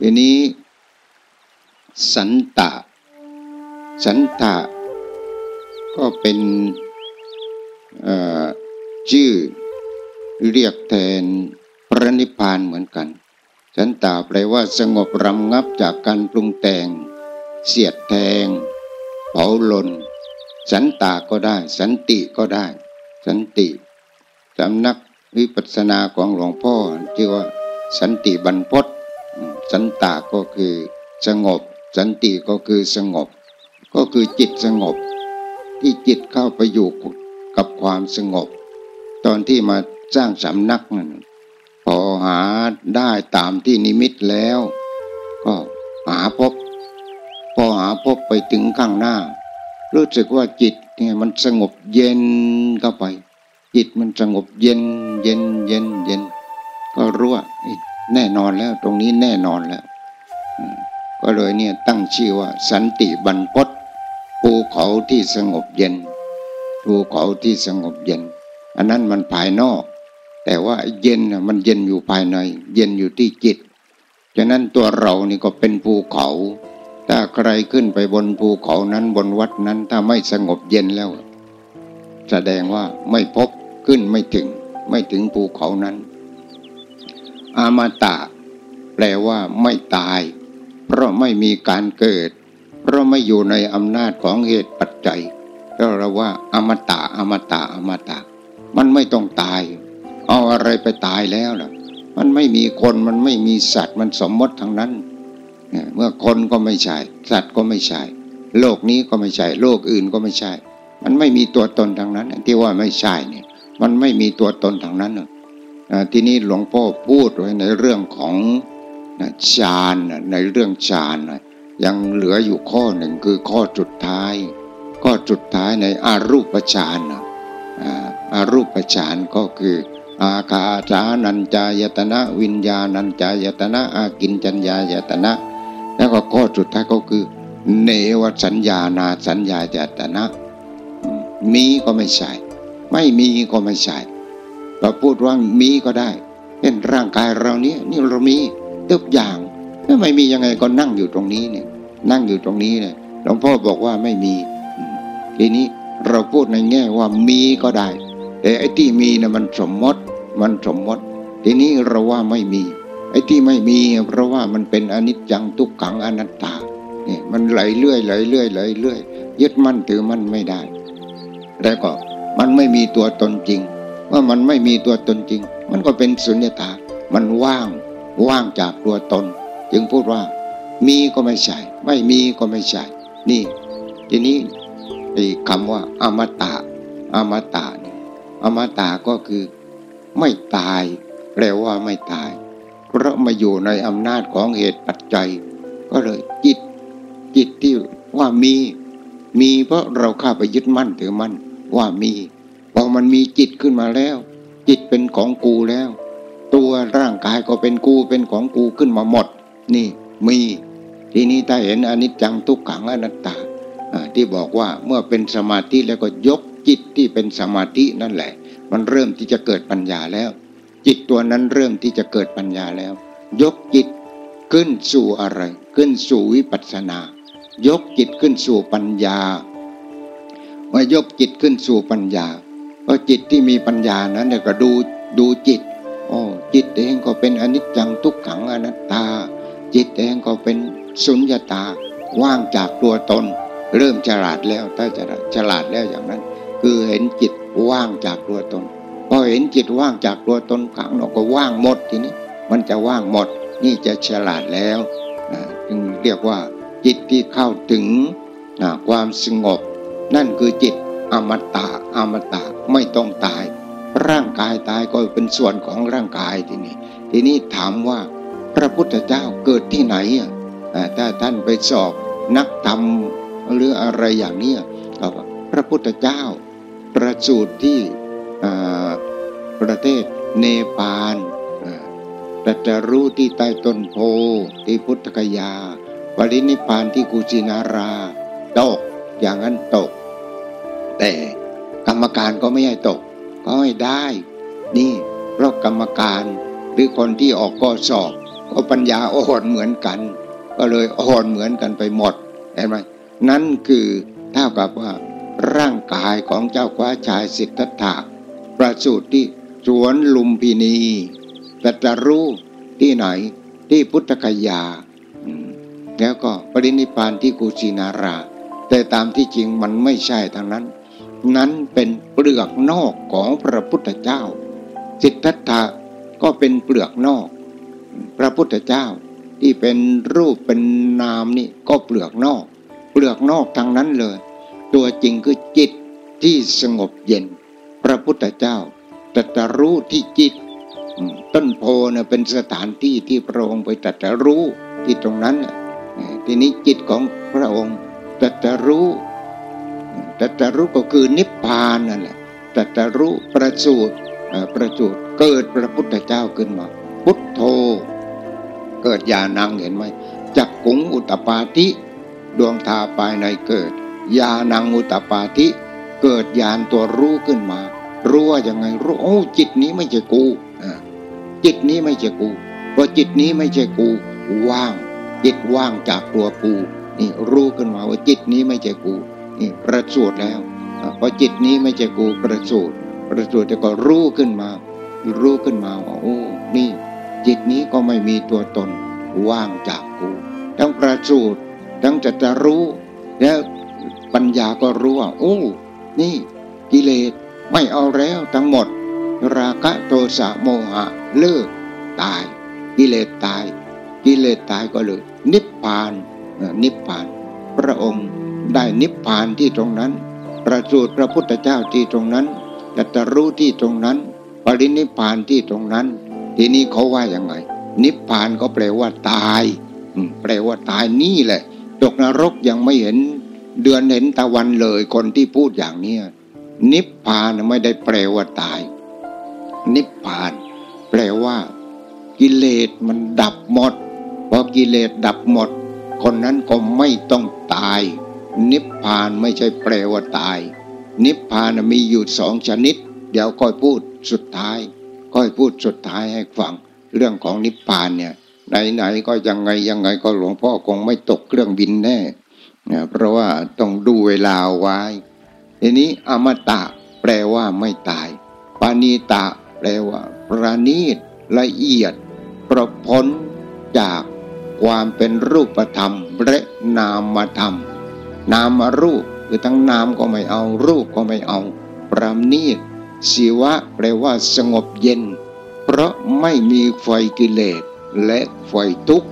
S1: ทีนี้ สันตะ สันตะ ก็เป็นชื่อเรียกแทนพระนิพพานเหมือนกัน สันตาแปลว่าสงบรำงับจากการปรุงแต่ง เสียดแทง เผาลน สันตาก็ได้ สันติก็ได้ สันติสำนักวิปัสสนาของหลวงพ่อชื่อว่า สันติบรรพตสันตาก็คือสงบ สันติก็คือสงบ ก็คือจิตสงบ ที่จิตเข้าไปอยู่กับความสงบ ตอนที่มาสร้างสำนักนั้น หาได้ตามที่นิมิตแล้ว ก็หาพบ พอหาพบไปถึงข้างหน้า รู้สึกว่าจิตเนี่ยมันสงบเย็นเข้าไป จิตมันสงบเย็นเย็นเย็นเย็นก็รู้ว่าแน่นอนแล้วตรงนี้แน่นอนแล้ว ก็เลยเนี่ยตั้งชื่อว่า สันติบรรพตภูเขาที่สงบเย็นภูเขาที่สงบเย็น อันนั้นมันภายนอก แต่ว่าเย็นมันเย็นอยู่ภายใน เย็นอยู่ที่จิต ฉะนั้นตัวเรานี่ก็เป็นภูเขา ถ้าใครขึ้นไปบนภูเขานั้นบนวัดนั้นถ้าไม่สงบเย็นแล้ว แสดงว่าไม่พบขึ้นไม่ถึง ไม่ถึงภูเขานั้น อามาตะ แปลว่าไม่ตาย เพราะไม่มีการเกิด เพราะไม่อยู่ในอำนาจของเหตุปัจจัยก็เราว่าอมตะอมตะอมตะ มันไม่ต้องตาย เอาอะไรไปตายแล้วล่ะ มันไม่มีคนมันไม่มีสัตว์ มันสมมติทั้งนั้นเมื่อคนก็ไม่ใช่ สัตว์ก็ไม่ใช่ โลกนี้ก็ไม่ใช่ โลกอื่นก็ไม่ใช่ มันไม่มีตัวตนทางนั้น ที่ว่าไม่ใช่เนี่ย มันไม่มีตัวตนทางนั้นทีนี้หลวงพ่อพูดไว้ในเรื่องของฌานในเรื่องฌานยังเหลืออยู่ข้อหนึ่งคือข้อสุดท้าย ข้อสุดท้ายในอารูปฌานอารูปฌานก็คือ อาคาจานัญจายตนะ วิญญาณัญจายตนะ อากินจัญญายตนะ แล้วก็ข้อสุดท้ายก็คือ เนวสัญญานาสัญญายตนะ มีก็ไม่ใช่ ไม่มีก็ไม่ใช่เราพูดว่ามีก็ได้เป็นร่างกายเราเนี้ยนี่เรามีทุกอย่างถ้าไม่มียังไงก็นั่งอยู่ตรงนี้เนี่ย นั่งอยู่ตรงนี้เนี่ยหลวงพ่อบอกว่าไม่มีทีนี้เราพูดในแง่ว่ามีก็ได้ แต่ไอ้ที่มีนะมันสมมติมันสมมติ ทีนี้เราว่าไม่มี ไอ้ที่ไม่มี เพราะว่ามันเป็นอนิจจังทุกขังอนัตตาเนี่ยมันไหลเรื่อยไหลเรื่อยไหลเรื่อยยึดมั่นถือมั่นไม่ได้ แล้วก็มันไม่มีตัวตนจริงเมื่อมันไม่มีตัวตนจริง มันก็เป็นสุญญตา มันว่างว่างจากตัวตน จึงพูดว่า มีก็ไม่ใช่ ไม่มีก็ไม่ใช่ นี่ ทีนี้ไอ้คำว่าอมตะอมตะ อมตะก็คือ ไม่ตายแปลว่าไม่ตาย เพราะมาอยู่ในอำนาจของเหตุปัจจัย ก็เลยจิต จิตที่ว่ามี มีเพราะเราเข้าไปยึดมั่นถือมั่นว่ามีพอมันมีจิตขึ้นมาแล้ว จิตเป็นของกูแล้ว ตัวร่างกายก็เป็นกูเป็นของกูขึ้นมาหมด นี่มีทีนี้ถ้าเห็นอนิจจังทุกขังอนัตตาที่บอกว่าเมื่อเป็นสมาธิแล้วก็ยก จิตที่เป็นสมาธินั่นแหละ มันเริ่มที่จะเกิดปัญญาแล้ว จิตตัวนั้นเริ่มที่จะเกิดปัญญาแล้ว ยกจิตขึ้นสู่อะไร ขึ้นสู่วิปัสสนา ยกจิตขึ้นสู่ปัญญาเมื่อยกจิตขึ้นสู่ปัญญาเพราะจิตที่มีปัญญานั้นเนี่ยก็ดูดูจิตโอ้จิตเองก็เป็นอนิจจังทุกขังอนัตตา จิตเองก็เป็นสุญญตาว่างจากตัวตน เริ่มฉลาดแล้วถ้าจะฉลาดแล้วอย่างนั้น คือเห็นจิตว่างจากตัวตน พอเห็นจิตว่างจากตัวตนขังเราก็ว่างหมดทีนี้ มันจะว่างหมด นี่จะฉลาดแล้วจึงเรียกว่า จิตที่เข้าถึงความสงบ นั่นคือจิตอมตะอมตะไม่ต้องตาย ร่างกายตายก็เป็นส่วนของร่างกายทีนี้ ทีนี้ถามว่าพระพุทธเจ้าเกิดที่ไหนอะถ้าท่านไปสอบนักธรรมหรืออะไรอย่างนี้ก็พระพุทธเจ้า ประสูติที่ประเทศเนปาลตรัสรู้ที่ใต้ต้นโพที่พุทธกยา ปรินิพานที่กุจินารา ตกอย่างนั้นตก แต่กรรมการก็ไม่ให้ตก ก็ให้ได้ นี่เพราะกรรมการหรือคนที่ออกข้อสอบ ก็ปัญญาอ่อนเหมือนกัน ก็เลยอ่อนเหมือนกันไปหมดเห็นไหมนั่นคือเท่ากับว่า ร่างกายของเจ้าคว้าชายสิทธัตถะประสูติที่สวนลุมพินีแต่จะรู้ที่ไหนที่พุทธคยา แล้วก็ปรินิพานที่กุชินารา แต่ตามที่จริงมันไม่ใช่ทางนั้น นั้นเป็นเปลือกนอกของพระพุทธเจ้า สิทธัตถะก็เป็นเปลือกนอก พระพุทธเจ้าที่เป็นรูปเป็นนามนี่ก็เปลือกนอก เปลือกนอกทางนั้นเลย ตัวจริงคือจิตที่สงบเย็น พระพุทธเจ้าตรัสรู้ที่จิต ต้นโพนี่ยเป็นสถานที่ที่พระองค์ไปตรัสรู้ที่ตรงนั้นทีนี้จิตของพระองค์ตรัสรู้แต่ตรู้ก็คือนิพพานนั่นแหละแต่ตรู้ประสูตรประสูตรเกิดพระพุทธเจ้าขึ้นมา พุทโธ เกิดญาณังเห็นไหมจักกุงอุตปาธิ ดวงตาภายในเกิด ญาณังอุตปาธิเกิดญาณตัวรู้ขึ้นมา รู้ว่ายังไงรู้โอ้จิตนี้ไม่ใช่กูจิตนี้ไม่ใช่กูเพราะจิตนี้ไม่ใช่กูว่าง จิตว่างจากตัวกูนี่รู้ขึ้นมาว่าจิตนี้ไม่ใช่กูนี่ประสูตรแล้วพอจิตนี้ไม่ใช่กูประสูตรประสูตรแต่ก็รู้ขึ้นมา รู้ขึ้นมาว่าโอ้นี่ จิตนี้ก็ไม่มีตัวตนว่างจากกู ทั้งประสูตรทั้งจะจะรู้แล้ว ปัญญาก็รู้ว่าโอ้ นี่กิเลสไม่เอาแล้วทั้งหมด ราคะโทสะโมหะเลิกตาย กิเลสตาย กิเลสตายก็เลย นิพพานนิพพาน พระองค์ได้นิพพานที่ตรงนั้น ประสูติพระพุทธเจ้าที่ตรงนั้นตัตรู้ที่ตรงนั้น ปรินิพพานที่ตรงนั้น ทีนี้เขาว่าอย่างไง นิพพานก็แปลว่าตายแปลว่าตายนี่แหละ ตกนรกยังไม่เห็น เดือนเห็นตะวันเลยคนที่พูดอย่างนี้นิพพานไม่ได้แปลว่าตาย นิพพาน แปลว่า กิเลสมันดับหมดพอกิเลสดับหมด คนนั้นก็ไม่ต้องตาย นิพพานไม่ใช่แปลว่าตาย นิพพานมีอยู่สองชนิด เดี๋ยวค่อยพูดสุดท้ายค่อยพูดสุดท้ายให้ฟัง เรื่องของนิพพานเนี่ยไหนๆก็ยังไงยังไงก็หลวงพ่อคงไม่ตกเครื่องบินแน่ นี่ยเพราะว่าต้องดูเวลาไว้ทีนี้อมตะแปลว่าไม่ตายปานีตะแปลว่า ประณีตละเอียด ประพ้นจากความเป็นรูปธรรมและนามธรรม นามารูปคือทั้งนามก็ไม่เอา รูปก็ไม่เอา ปราณีตศิวะแปลว่าสงบเย็น เพราะไม่มีไฟกิเลสและไฟทุกข์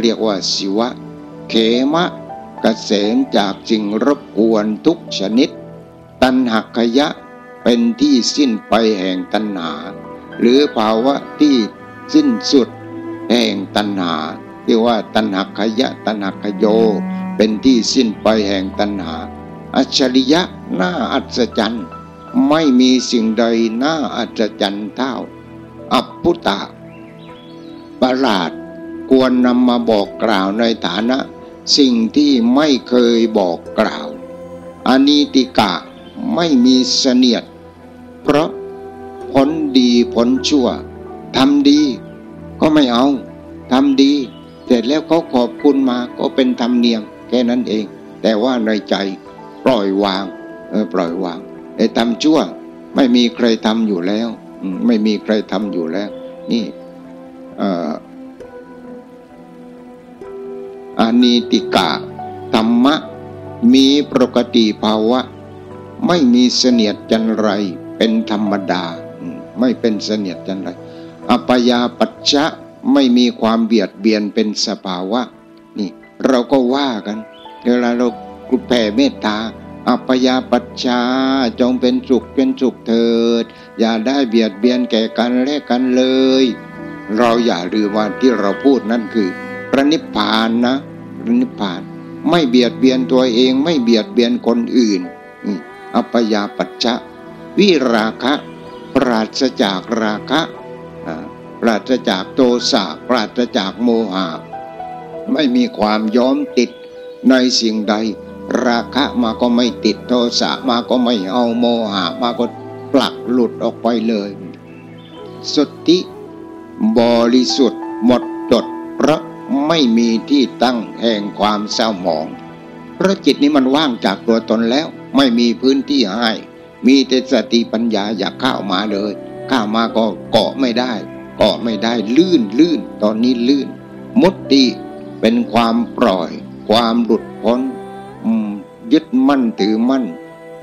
S1: เรียกว่าศิวะ เขมะ กเกษมจากสิ่งรบกวนทุกชนิด ตันหักขยะเป็นที่สิ้นไปแห่งตัณหา หรือภาวะที่สิ้นสุดแห่งตัณหา ที่ว่าตัณหักขยะตัณหักขโย เป็นที่สิ้นไปแห่งตัณหา อัจฉริยะน่าอัศจรรย์ไม่มีสิ่งใดน่าอัศจรรย์เท่า อัปพุตะประหลาดควรนำมาบอกกล่าวในฐานะ สิ่งที่ไม่เคยบอกกล่าว อนิติกะไม่มีเสนียด เพราะผลดีผลชั่วทำดีก็ไม่เอาทำดีเสร็จแล้วเขาขอบคุณมาก็เป็นธรรมเนียมแค่นั้นเอง แต่ว่าในใจปล่อยวางเออปล่อยวางไอ้ทำชั่วไม่มีใครทำอยู่แล้ว ไม่มีใครทำอยู่แล้ว นี่อานิติกะธรรมะมีปกติภาวะ ไม่มีเสนียดจันไร เป็นธรรมดา ไม่เป็นเสนียดจันไรอปยาปัจฉะไม่มีความเบียดเบียนเป็นสภาวะ นี่ เราก็ว่ากันเวลาเรากรุแผ่เมตตาอัปยาปัจชาจงเป็นสุขเป็นสุขเถิด อย่าได้เบียดเบียนแก่กันและกันเลย เราอย่าลืมว่าที่เราพูดนั่นคือ ระนิพพานนะพระนิพพาน ไม่เบียดเบียนตัวเองไม่เบียดเบียนคนอื่นอัปยาปัจชะวิราคะ ปราศจากราคะปราศจากโทสะปราศจากโมหะไม่มีความย้อมติดในสิ่งใด ราคะมาก็ไม่ติดโทสะมาก็ไม่เอาโมหะมาก็ปลักหลุดออกไปเลย สุทธิบริสุทธิ์หมดจดพระ ไม่มีที่ตั้งแห่งความเศร้าหมอง เพราะจิตนี้มันว่างจากตัวตนแล้วไม่มีพื้นที่ให้ มีแต่สติปัญญาอยากเข้ามาเลยเข้ามาก็เกาะไม่ได้ เก็ไม่ได้ลื่นลื่นตอนนี้ลื่น มุตติเป็นความปล่อย ความหลุดพ้นยึดมั่นถือมั่น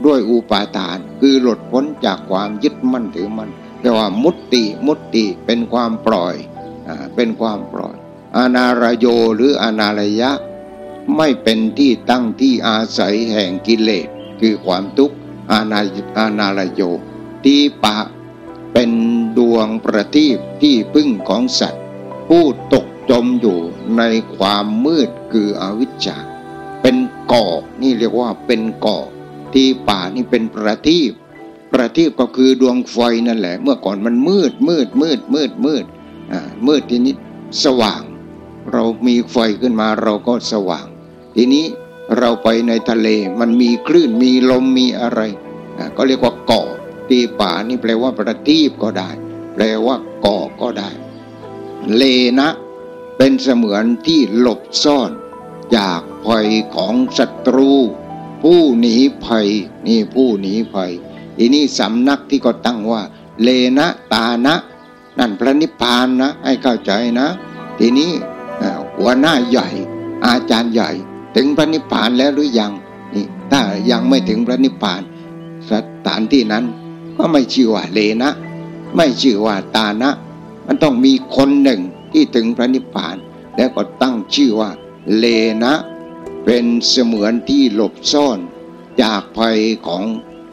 S1: ด้วยอุปาทาน คือหลุดพ้นจากความยึดมั่นถือมั่นเรียกว่ามุตติมุตติเป็นความปล่อยอเป็นความปล่อย อนารโยหรืออนาลยะ ไม่เป็นที่ตั้งที่อาศัยแห่งกิเลส คือความทุกข์อานาอนาลโยตีปะเป็นดวงประทีปที่พึ่งของสัตว์ ผู้ตกจมอยู่ในความมืดคืออวิชชา เป็นก่อนี่เรียกว่าเป็นก่อที่ป่านี่เป็นประทีปประทีปก็คือดวงไฟนั่นแหละ เมื่อก่อนมันมืดมืดมืดมืดมืดอ่ามืดทีนี้สว่าง เรามีไฟขึ้นมาเราก็สว่าง ทีนี้เราไปในทะเลมันมีคลื่นมีลมมีอะไรก็เรียกว่าเกาะตีป่านี่แปลว่าประทีปก็ได้ แปลว่าเก่อก็ได้ เลนะเป็นเสมือนที่หลบซ่อน จากภัยของศัตรู ผู้หนีภัยนี่ผู้หนีภัยทีนี้สำนักที่ก็ตั้งว่า เลนะตานะ นั่นพระนิพพานนะ ให้เข้าใจนะ ทีนี้ หัวหน้าใหญ่ อาจารย์ใหญ่ ถึงพระนิพพานแล้วหรือยังนี่ถ้ายังไม่ถึงพระนิพพาน สถานที่นั้นก็ไม่ชื่อว่าเลนะ ไม่ชื่อว่าตานะ มันต้องมีคนหนึ่งที่ถึงพระนิพพาน แล้วก็ตั้งชื่อว่าเลนะ เป็นเสมือนที่หลบซ่อน จากภัยของ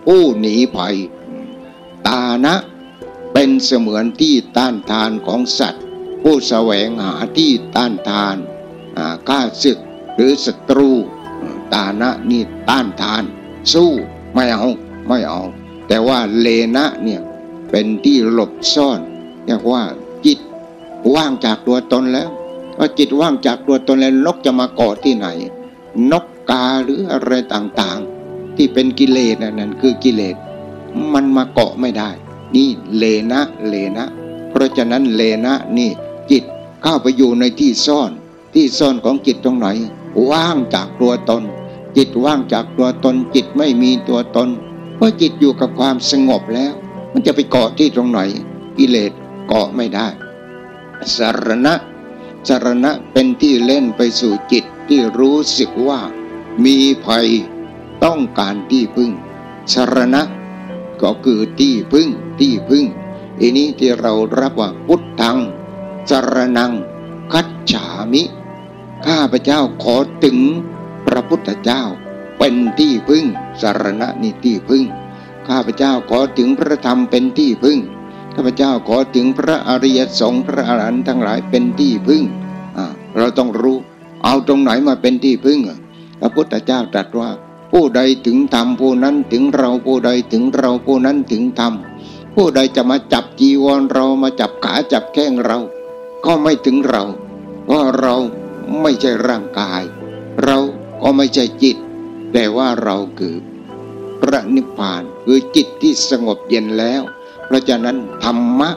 S1: ผู้หนีภัย ตานะ เป็นเสมือนที่ต้านทานของสัตว์ ผู้แสวงหาที่ต้านทานก้าศึกหรือศัตรูตานะนี่ต้านทาน สู้ไม่เอาไม่เอา แต่ว่าเลนะเนี่ยเป็นที่หลบซ่อนเรียกว่าจิตว่างจากตัวตนแล้วพอจิตว่างจากตัวตนแล้วนกจะมาเกาะที่ไหน นกกาหรืออะไรต่างๆ ที่เป็นกิเลสนั่นคือกิเลส มันมาเกาะไม่ได้ นี่เลนะเลนะ เพราะฉะนั้นเลนะนี่ จิตเข้าไปอยู่ในที่ซ่อน ที่ซ่อนของจิตตรงไหน ว่างจากตัวตน จิตว่างจากตัวตน จิตไม่มีตัวตน เพราะจิตอยู่กับความสงบแล้ว มันจะไปเกาะที่ตรงไหน กิเลสเกาะไม่ได้สารณะสารณะเป็นที่เล่นไปสู่จิตที่รู้สึกว่า มีภัยต้องการที่พึ่งสารณะก็คือที่พึ่งที่พึ่งอันนี้ที่เรารับว่าพุทธัง สรนังคัจฉามิ ข้าพเจ้าขอถึงพระพุทธเจ้าเป็นที่พึ่งสารณะนี่ที่พึ่ง ข้าพเจ้าขอถึงพระธรรมเป็นที่พึ่ง ข้าพเจ้าขอถึงพระอริยสงฆ์พระอรหันต์ทั้งหลายเป็นที่พึ่งเราต้องรู้ เอาตรงไหนมาเป็นที่พึ่งพระพุทธเจ้าตรัสว่า ผู้ใดถึงธรรมผู้นั้นถึงเราผู้ใดถึงเราผู้นั้นถึงธรรมผู้ใดจะมาจับจีวรเรามาจับขาจับแข้งเรา ก็ไม่ถึงเราเพราะเราไม่ใช่ร่างกาย เราก็ไม่ใช่จิต แต่ว่าเราคือพระนิพพานคือจิตที่สงบเย็นแล้ว เพราะฉะนั้นธรรมะ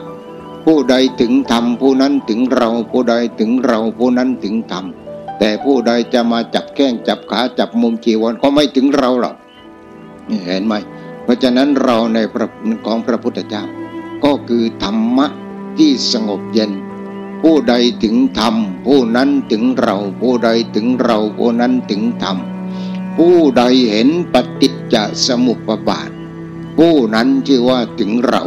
S1: ผู้ใดถึงธรรมผู้นั้นถึงเรา ผู้ใดถึงเราผู้นั้นถึงธรรมแต่ผู้ใดจะมาจับแข้งจับขาจับมุมจีวรก็ไม่ถึงเราหรอกเห็นไหมเพราะฉะนั้นเราในพระของพระพุทธเจ้าก็คือธรรมะที่สงบเย็น ผู้ใดถึงธรรมผู้นั้นถึงเรา ผู้ใดถึงเราผู้นั้นถึงธรรมผู้ใดเห็นปฏิจจสมุปบาท ผู้นั้นชื่อว่าถึงเรา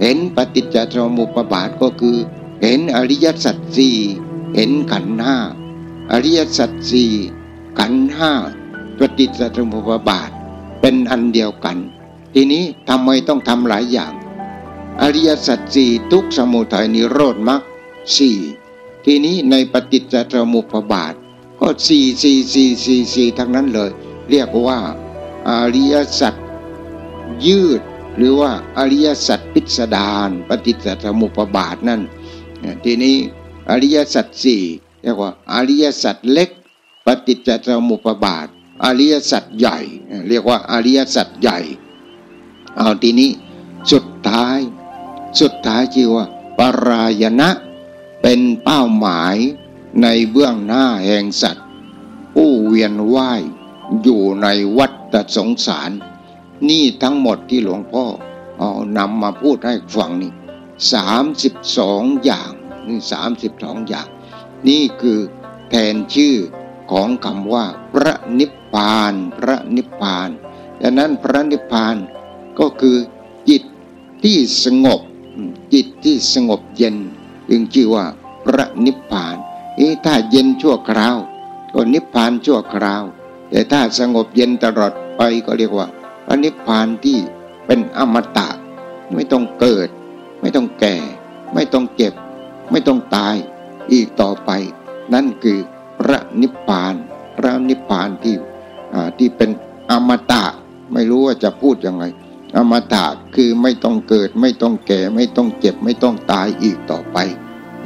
S1: เห็นปฏิจจสมุปบาทก็คือ เห็นอริยสัจสี่เห็นขันธ์ห้าอริยสัจสี่ขันธ์ห้าปฏิจจสมุปบาท เป็นอันเดียวกัน ทีนี้ทำไมต้องทำหลายอย่าง อริยสัจสี่ทุกสมุทัยนิโรธมรรค สี่ทีนี้ในปฏิจจสมุปบาท ก็สี่สี่สี่สี่สี่ทั้งนั้นเลย เรียกว่าอริยสัจยืด หรือว่าอริยสัจพิสดารปฏิจจสมุปบาทนั่นทีนี้อริยสัจสี่เรียกว่าอริยสัจเล็ก ปฏิจจสมุปบาท อริยสัจใหญ่ เรียกว่าอริยสัจใหญ่เอาทีนี้สุดท้าย สุดท้ายชื่อว่าปรายณะ เป็นเป้าหมายในเบื้องหน้าแห่งสัตว์ ผู้เวียนว่ายอยู่ในวัฏสงสาร นี่ทั้งหมดที่หลวงพ่อเอานำมาพูดให้ฟังนี่สามสิบสองอย่างนี่สามสิบสองอย่าง นี่คือแทนชื่อของคำว่า พระนิพพาน พระนิพพานดังนั้นพระนิพพานก็คือจิตที่สงบจิตที่สงบเย็น จึงชื่อว่าพระนิพพานนี่ถ้าเย็นชั่วคราว ก็นิพพานชั่วคราว แต่ถ้าสงบเย็นตลอดไปก็เรียกว่า พระนิพพานที่เป็นอมตะ ไม่ต้องเกิด ไม่ต้องแก่ ไม่ต้องเจ็บ ไม่ต้องตายอีกต่อไป นั่นคือพระนิพพาน พระนิพพานที่ที่เป็นอมตะ ไม่รู้ว่าจะพูดยังไง อมตะคือไม่ต้องเกิดไม่ต้องแก่ไม่ต้องเจ็บไม่ต้องตายอีกต่อไป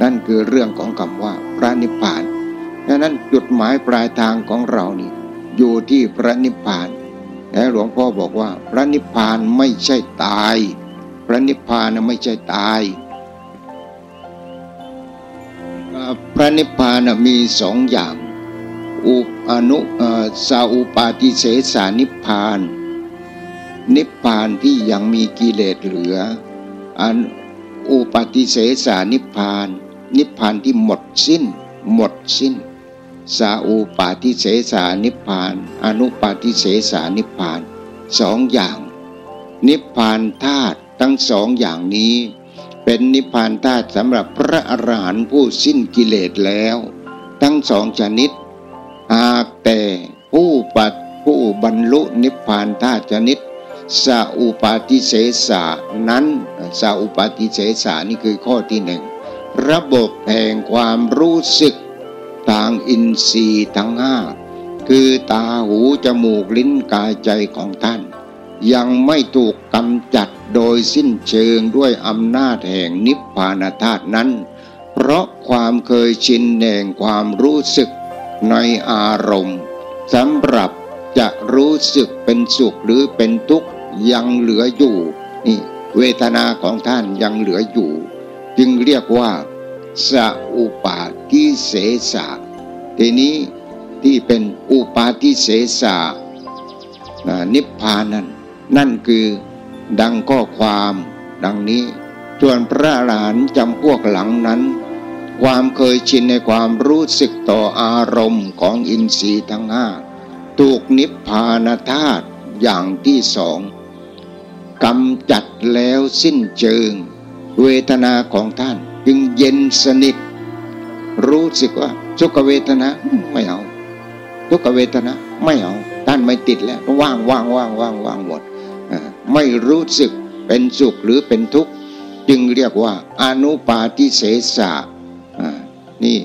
S1: นั่นคือเรื่องของคำว่าพระนิพพานดังนั้นจุดหมายปลายทางของเรานี่อยู่ที่พระนิพพานและหลวงพ่อบอกว่า พระนิพพานไม่ใช่ตาย พระนิพพานไม่ใช่ตายพระนิพพานมีสองอย่างอุปอนุสาอุปาติเสสานิพพาน นิพพานที่ยังมีกิเลสเหลือ อันอุปติเสสานิพพาน นิพพานที่หมดสิ้น หมดสิ้น สาอุปาทิเสสานิพพาน อนุปาทิเสสานิพพานสองอย่าง นิพพานธาตุทั้งสองอย่างนี้ เป็นนิพพานธาตุสำหรับพระอรหันต์ผู้สิ้นกิเลสแล้ว ทั้งสองชนิดหากแต่ผู้ปัดผู้บรรลุนิพพานธาตุชนิด สาอุปาทิเสสานั้นสาอุปาทิเสสานี่คือข้อที่หนึ่งระบบแห่งความรู้สึกทางอินทรีย์ทั้งห้าคือตาหูจมูกลิ้นกายใจของท่าน ยังไม่ถูกกำจัดโดยสิ้นเชิงด้วยอำนาจแห่งนิพพานธาตุนั้น เพราะความเคยชินแห่งความรู้สึกในอารมณ์สำหรับจะรู้สึกเป็นสุขหรือเป็นทุกข์ ยังเหลืออยู่นี่เวทนาของท่านยังเหลืออยู่ จึงเรียกว่าสอุปาทิเสสะทีนี้ที่เป็นอุปาทิเสสะนิพพานันนั่นคือดังข้อความดังนี้ส่วนพระอรหันจำพวกหลังนั้น ความเคยชินในความรู้สึกต่ออารมณ์ของอินทรีย์ทั้งห้าถูกนิพพานธาตุอย่างที่สอง กำจัดแล้วสิ้นเชิง เวทนาของท่านจึงเย็นสนิท รู้สึกว่าสุขเวทนาไม่เอา ทุกเวทนาไม่เอา ท่านไม่ติดแล้วว่างว่างว่างว่างว่างหมดไม่รู้สึกเป็นสุขหรือเป็นทุกข์ จึงเรียกว่าอนุปาทิเสสะนี่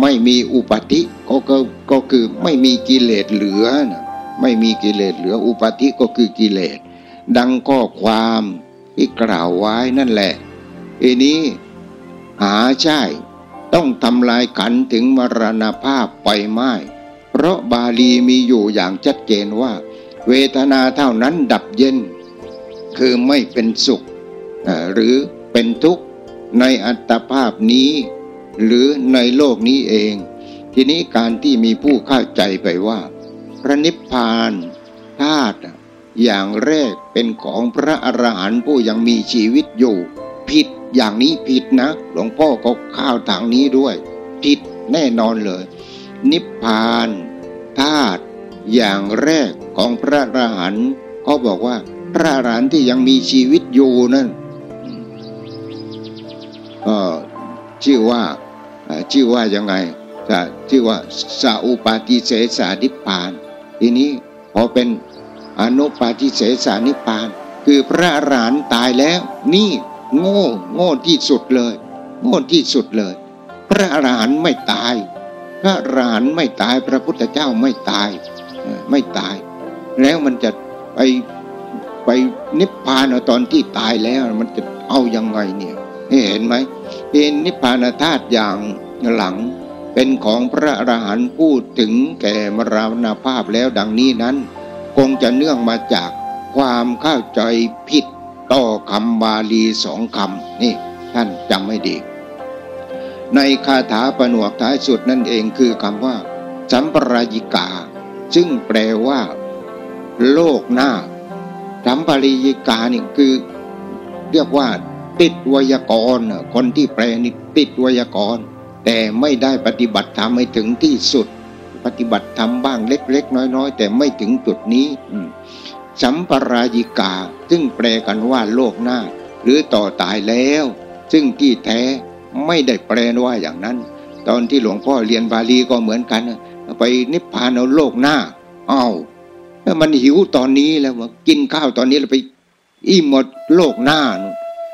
S1: ไม่มีอุปธิก็ก็ก็คือไม่มีกิเลสเหลือนะไม่มีกิเลสเหลืออุปธิก็คือกิเลส ดังข้อความที่กล่าวไว้นั่นแหละอันนี้ หาใช่ ต้องทำลายขันถึงมรณภาพไปไม่เพราะบาลีมีอยู่อย่างชัดเจนว่า เวทนาเท่านั้นดับเย็น คือไม่เป็นสุข หรือเป็นทุกข์ในอัตภาพนี้ หรือในโลกนี้เอง ทีนี้การที่มีผู้เข้าใจไปว่า พระนิพพานธาตุอย่างแรก เป็นของพระอรหันต์ผู้ยังมีชีวิตอยู่ ผิดอย่างนี้ผิดนะ หลวงพ่อก็ข้าวทางนี้ด้วยผิดแน่นอนเลย นิพพานธาตุอย่างแรกของพระอรหันต์เขาบอกว่าพระอรหันต์ที่ยังมีชีวิตอยู่นั่นก็ชื่อว่าชื่อว่ายังไงชื่อว่าสาอุปาทิเสสานิพพาน ทีนี้พอเป็น อนุปาทิเสสานิพาน คือพระอรหันต์ตายแล้ว นี่โง่โง่ที่สุดเลย โง่ที่สุดเลย พระอรหันต์ไม่ตาย พระอรานต์ไม่ตายพระพุทธเจ้าไม่ตายไม่ตาย แล้วมันจะไปไปนิพพานตอนที่ตายแล้วมันจะเอายังไงเนี่ยเห็นไหมเห็นนิพพานธาตุอย่างหลังเป็นของพระอรหันต์พูดถึงแก่มรณภาพแล้วดังนี้นั้น คงจะเนื่องมาจากความเข้าใจผิดต่อคำบาลีสองคำนี่ท่านจำไม่ดี ในคาถาปนวกท้ายสุดนั่นเองคือคำว่า สัมปรายิกา ซึ่งแปลว่า โลกหน้า สัมปรายิกานี่คือ เรียกว่า ติดวยากรณ์คนที่แปลนี่ติดวยากรณ์แต่ไม่ได้ปฏิบัติธรรมให้ถึงที่สุด ปฏิบัติธรรมบ้างเล็ก ๆ น้อย ๆ แต่ไม่ถึงจุดนี้สัมปรายิกา ซึ่งแปลกันว่าโลกหน้า หรือต่อตายแล้ว ซึ่งที่แท้ไม่ได้แปลว่าอย่างนั้น ตอนที่หลวงพ่อเรียนบาลีก็เหมือนกัน ไปนิพพานเอาโลกหน้า เอา้าแล้วมันหิวตอนนี้แล้วกินข้าวตอนนี้เราไปอิ่มหมดโลกหน้า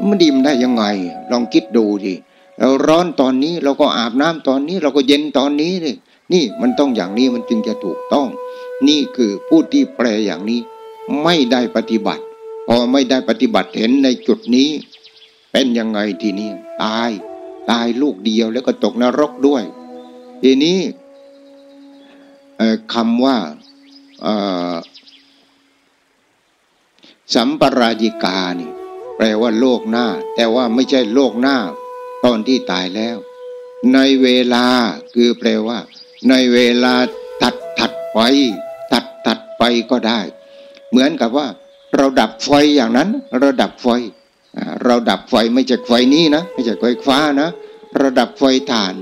S1: มันดิ่มได้ยังไง ลองคิดดูดิเราร้อนตอนนี้เราก็อาบน้ำตอนนี้เราก็เย็นตอนนี้เลย นี่มันต้องอย่างนี้มันจึงจะถูกต้อง นี่คือผู้ที่แปลอย่างนี้ ไม่ได้ปฏิบัติ พอไม่ได้ปฏิบัติเห็นในจุดนี้ เป็นยังไงทีนี้ตาย ตายลูกเดียวแล้วก็ตกนรกด้วย ทีนี้คำว่าสัมปรายิกานี่ แปลว่าโลกหน้า แต่ว่าไม่ใช่โลกหน้า ตอนที่ตายแล้ว ในเวลาคือแปลว่า ในเวลาถัดถัดไปถัดถัดไปก็ได้ เหมือนกับว่า เราดับไฟอย่างนั้นเราดับไฟ เราดับไฟไม่ใช่ไฟนี้นะไม่ใช่ไฟฟ้านะเราดับไฟถ่าน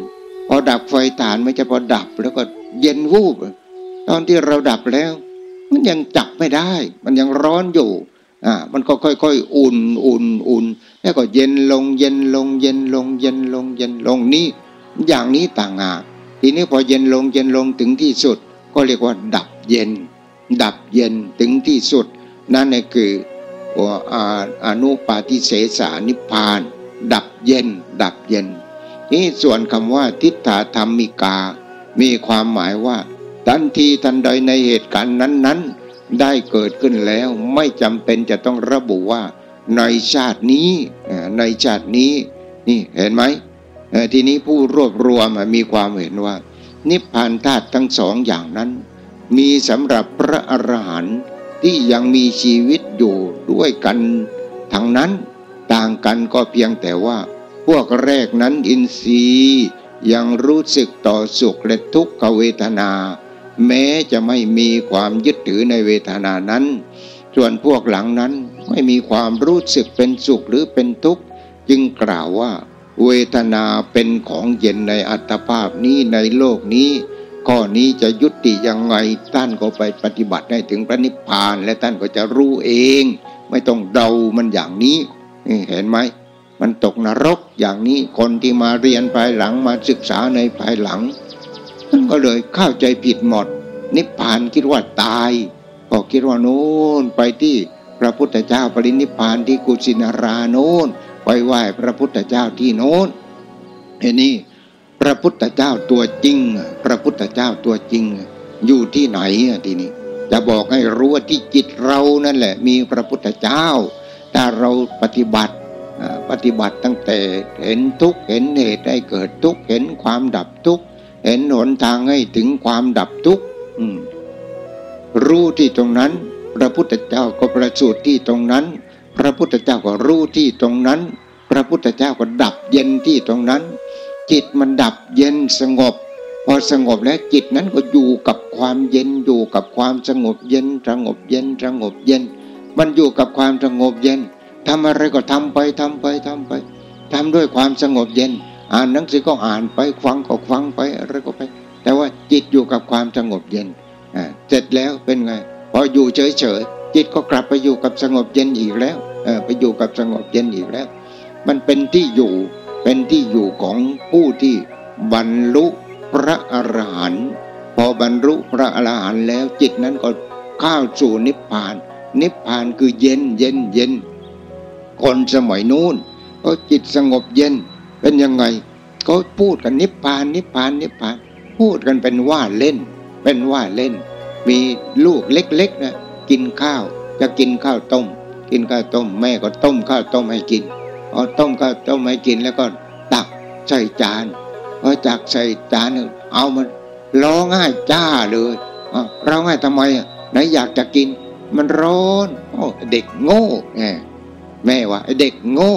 S1: พอดับไฟถ่านไม่ใช่พอดับแล้วก็เย็นวูบตอนที่เราดับแล้ว มันยังจับไม่ได้ มันยังร้อนอยู่อ่ามันก็ค่อยๆอุ่นอุ่นอุ่นแล้วก็เย็นลงเย็นลงเย็นลงเย็นลงเย็นลงนี่ อย่างนี้ต่างหาก ทีนี้พอเย็นลงเย็นลงถึงที่สุด ก็เรียกว่า ดับเย็น ดับเย็นถึงที่สุด นั่นคืออนุปาทิเสสานิพาน ดับเย็น ดับเย็น นี่ส่วนคำว่าทิฏฐาธรรมิกา มีความหมายว่าทันทีทันใดในเหตุการณ์นั้น ๆ ได้เกิดขึ้นแล้วไม่จำเป็นจะต้องระบุว่า ในชาตินี้ในชาตินี้ นี่เห็นไหม ทีนี้ผู้รวบรวมมีความเห็นว่า นิพพานธาตุทั้งสองอย่างนั้น มีสำหรับพระอรหันต์ที่ยังมีชีวิตอยู่ด้วยกันทั้งนั้นต่างกันก็เพียงแต่ว่า พวกแรกนั้นอินทรีย์ยังรู้สึกต่อสุขและทุกขเวทนา แม้จะไม่มีความยึดถือในเวทนานั้น ส่วนพวกหลังนั้นไม่มีความรู้สึกเป็นสุขหรือเป็นทุกข์ จึงกล่าวว่า เวทนาเป็นของเย็นในอัตภาพนี้ในโลกนี้ ข้อนี้จะยุติยังไงท่านก็ไปปฏิบัติให้ถึงพระนิพพาน และท่านก็จะรู้เอง ไม่ต้องเดามันอย่างนี้เห็นไหมมันตกนรกอย่างนี้คนที่มาเรียนภายหลังมาศึกษาในภายหลังท่นก็เลยเข้าใจผิดหมด นิพพานคิดว่าตายก็คิดว่าโน้นไปที่พระพุทธเจ้าปรินิพพานที่กุสินาราโน้น ไปไหว้พระพุทธเจ้าที่โน้นเห็นนี่พระพุทธเจ้าตัวจริง พระพุทธเจ้าตัวจริง อยู่ที่ไหนทีนี้ จะบอกให้รู้ว่าที่จิตเรานั่นแหละ มีพระพุทธเจ้า ถ้าเราปฏิบัติปฏิบัติตั้งแต่เห็นทุกเห็นเหตุให้เกิดทุกเห็นความดับทุกเห็นหนทางให้ถึงความดับทุกรู้ที่ตรงนั้น พระพุทธเจ้าก็ประสูติที่ตรงนั้น พระพุทธเจ้าก็รู้ที่ตรงนั้น พระพุทธเจ้าก็ดับเย็นที่ตรงนั้น จิตมันดับเย็นสงบ พอสงบแล้วจิตนั้นก็อยู่กับความเย็นอยู่กับความสงบเย็นสงบเย็นสงบเย็น มันอยู่กับความสงบเย็นทำอะไรก็ทำไปทำไปทำไปทำด้วยความสงบเย็น อ่านหนังสือก็อ่านไปฟังก็ฟังไปอะไรก็ไป แต่ว่าจิตอยู่กับความสงบเย็นอ่าเสร็จแล้วเป็นไงพออยู่เฉยเฉย จิตก็กลับไปอยู่กับสงบเย็นอีกแล้วเออไปอยู่กับสงบเย็นอีกแล้ว มันเป็นที่อยู่เป็นที่อยู่ของผู้ที่บรรลุพระอรหันต์พอบรรลุพระอรหันต์แล้วจิตนั้นก็เข้าสู่นิพพาน นิพพานคือเย็นเย็นเย็นคนสมัยนู้นเขาจิตสงบเย็นเป็นยังไงเขาพูดกันนิพพานนิพพานนิพพาน พูดกันเป็นว่าเล่น เป็นว่าเล่น มีลูกเล็กๆนะ กินข้าว จะกินข้าวต้ม กินข้าวต้ม แม่ก็ต้มข้าวต้มให้กินเอาต้มข้าวต้มให้กินแล้วก็ตักใส่จานพอจักใส่จานเอามันร้องไห้จ้าเลยร้องไห้ทำไมไหนอยากจะกิน มันร้อนโอ้เด็กโง่แงแม่ว่าเด็กโง่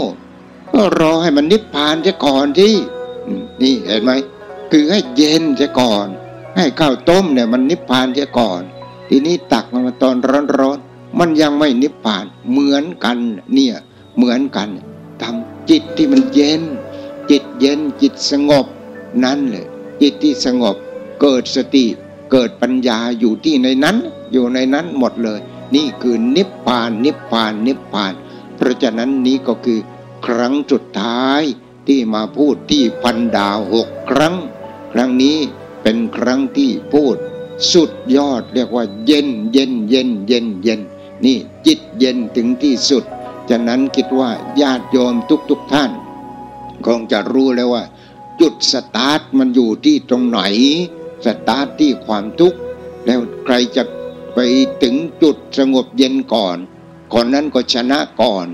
S1: ก็รอให้มันนิพพานจะก่อนที่นี่เห็นไหมคือให้เย็นจะก่อน ให้ข้าวต้มเนี่ยมันนิพพานจะก่อน ทีนี้ตักมาตอนร้อนๆมันยังไม่นิพพานเหมือนกันเนี่ยเหมือนกันทำจิตที่มันเย็น จิตเย็นจิตสงบนั่นเลยจิตที่สงบเกิดสติเกิดปัญญาอยู่ที่ในนั้น อยู่ในนั้นหมดเลย นี่คือนิพพานนิพพานนิพพาน เพราะฉะนั้นนี้ก็คือครั้งสุดท้ายที่มาพูดที่พันดาวหกครั้ง ครั้งนี้เป็นครั้งที่พูด สุดยอดเรียกว่าเย็นเย็นเย็นเย็นเย็นนี่จิตเย็นถึงที่สุดฉะนั้นคิดว่าญาติโยมทุกๆทท่าน คงจะรู้แล้วว่า จุดสตาร์ทมันอยู่ที่ตรงไหน สตาร์ทที่ความทุกข์แล้วใครจะไปถึงจุดสงบเย็นก่อนคนนั้นก็ชนะก่อน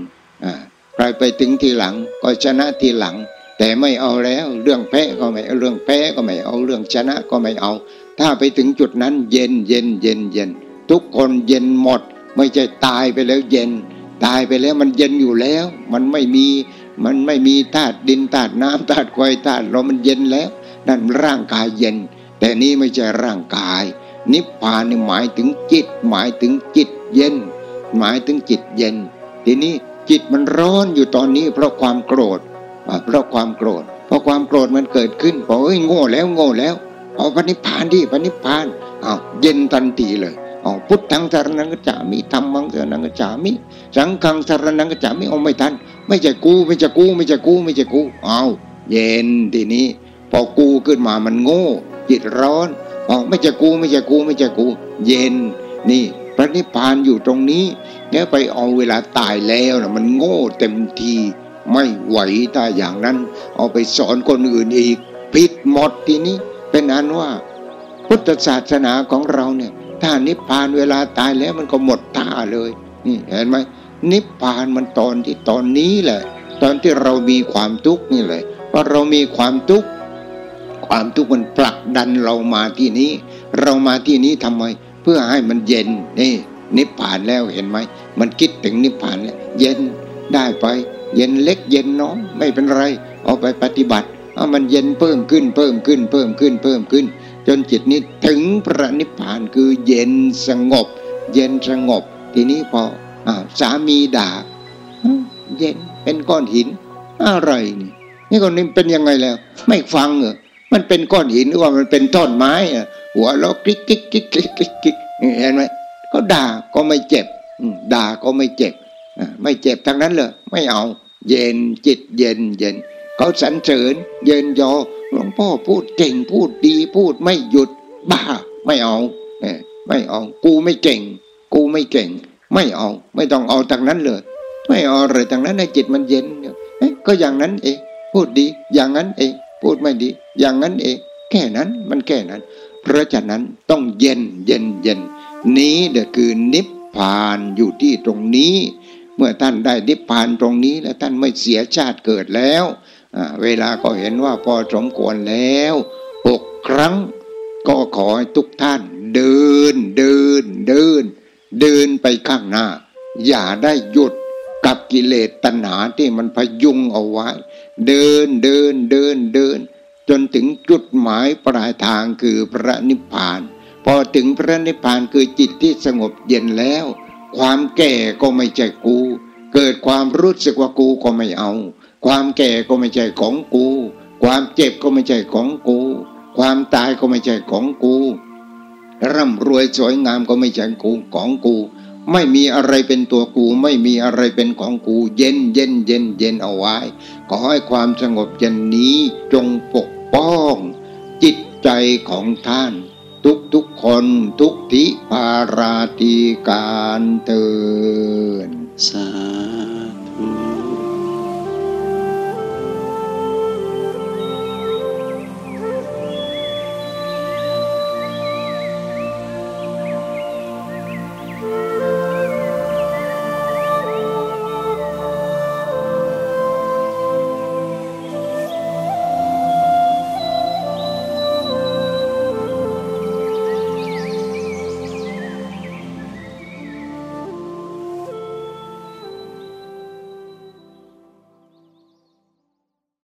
S1: อใครไปถึงทีหลังก็ชนะทีหลัง แต่ไม่เอาแล้วเรื่องแพ้ก็ไม่เรื่องแพ้ก็ไม่เอาเรื่องชนะก็ไม่เอา ถ้าไปถึงจุดนั้นเย็นเย็นเย็นเย็น ทุกคนเย็นหมด ไม่ใช่ตายไปแล้วเย็น ตายไปแล้วมันเย็นอยู่แล้ว มันไม่มีมันไม่มีธาตุดินธาตุน้ำธาตุไฟธาตุลมมันเย็นแล้ว นั่นร่างกายเย็น แต่นี้ไม่ใช่ร่างกาย นิพพานนี่หมายถึงจิต หมายถึงจิตเย็น หมายถึงจิตเย็น ทีนี้จิตมันร้อนอยู่ตอนนี้ เพราะความโกรธเพราะความโกรธเพราะความโกรธมันเกิดขึ้นบอกเอ้ยโง่แล้วโง่แล้ว เอาปณิพานดิปณิพานเอาเย็นทันทีเลยเอาพุทธังสารนังกจามิธรรมังสารนังกจามิ สังฆังสารนังกจามิเอาไม่ทัน ไม่ใช่กูไม่ใช่กูไม่ใช่กูไม่ใช่กู เอาเย็นทีนี้ พอกูขึ้นมามันโง่จิตร้อนอ๋อไม่ใช่กูไม่ใช่กูไม่ใช่กู เย็นนี่พระนิพพานอยู่ตรงนี้เนี่ยไปเอาเวลาตายแล้วนะมันโง่เต็มทีไม่ไหวถ้าอย่างนั้น เอาไปสอนคนอื่นอีกผิดหมดทีนี้ เป็นอันว่าพุทธศาสนาของเราเนี่ย ถ้านิพพานเวลาตายแล้วมันก็หมดท่าเลยนี่เห็นไหมนิพพานมันตอนที่ตอนนี้แหละ ตอนที่เรามีความทุกข์นี่เลยเพราะเรามีความทุกข์ความทุกข์มันผลักดันเรามาที่นี้ เรามาที่นี้ทำไม เพื่อให้มันเย็นนี่ นิพพานแล้วเห็นไหมมันคิดถึงนิพพานแล้วเย็นได้ไป เย็นเล็กเย็นน้อยไม่เป็นไร เอาไปปฏิบัติ เอามันเย็นเพิ่มขึ้นเพิ่มขึ้นเพิ่มขึ้นเพิ่มขึ้น จนจิตนี้ถึงพระนิพพานคือเย็นสงบ เย็นสงบ ทีนี้พอสามีด่าเย็นเป็นก้อนหิน อะไรนี่นี่คนนี้เป็นยังไงแล้ว ไม่ฟังเหรอมันเป็นก้อนหินหรือว่ามันเป็นต้นไม้อะหัวเราะกิ๊กกิ๊กกิ๊กกิ๊กกิ๊กกิ๊กเห็นไหมเขาด่าก็ไม่เจ็บด่าก็ไม่เจ็บไม่เจ็บทั้งนั้นเลยไม่เอา เย็นจิตเย็นเย็น เขาสรรเสริญเย็นยอหลวงพ่อพูดเก่งพูดดีพูดไม่หยุด บ้า ไม่เอาไม่เอา กูไม่เก่ง กูไม่เก่ง ไม่เอา ไม่ต้องเอาทั้งนั้นเลย ไม่เอาอะไรทั้งนั้นในจิตมันเย็นเอ๊ะก็อย่างนั้นเองพูดดีอย่างนั้นเองพูดไม่ดี อย่างนั้นเองแค่นั้นมันแค่นั้น เพราะฉะนั้นต้องเย็นเย็นเย็นนี้เดี๋ยคือนิพพานอยู่ที่ตรงนี้ เมื่อท่านได้นิพพานตรงนี้แล้วท่านไม่เสียชาติเกิดแล้ว เวลาก็เห็นว่าพอสมควรแล้วหกครั้ง ก็ขอให้ทุกท่าน เดินเดินเดิน เดินไปข้างหน้า อย่าได้หยุดกับกิเลสตัณหาที่มันพยุงเอาไว้ เดินเดินเดินเดิน จนถึงจุดหมายปลายทางคือพระนิพพาน พอถึงพระนิพพานคือจิตที่สงบเย็นแล้ว ความแก่ก็ไม่ใช่กู เกิดความรู้สึกว่ากูก็ไม่เอา ความแก่ก็ไม่ใช่ของกู ความเจ็บก็ไม่ใช่ของกู ความตายก็ไม่ใช่ของกู ร่ำรวยสวยงามก็ไม่ใช่กูของกู ไม่มีอะไรเป็นตัวกู ไม่มีอะไรเป็นของกู เย็นเย็นเย็นเย็นเอาไว้ ขอให้ความสงบเย็นนี้จงปกป้อง จิตใจของท่าน ทุกทุกคนทุกทิพาราตีการเตือน
S2: สา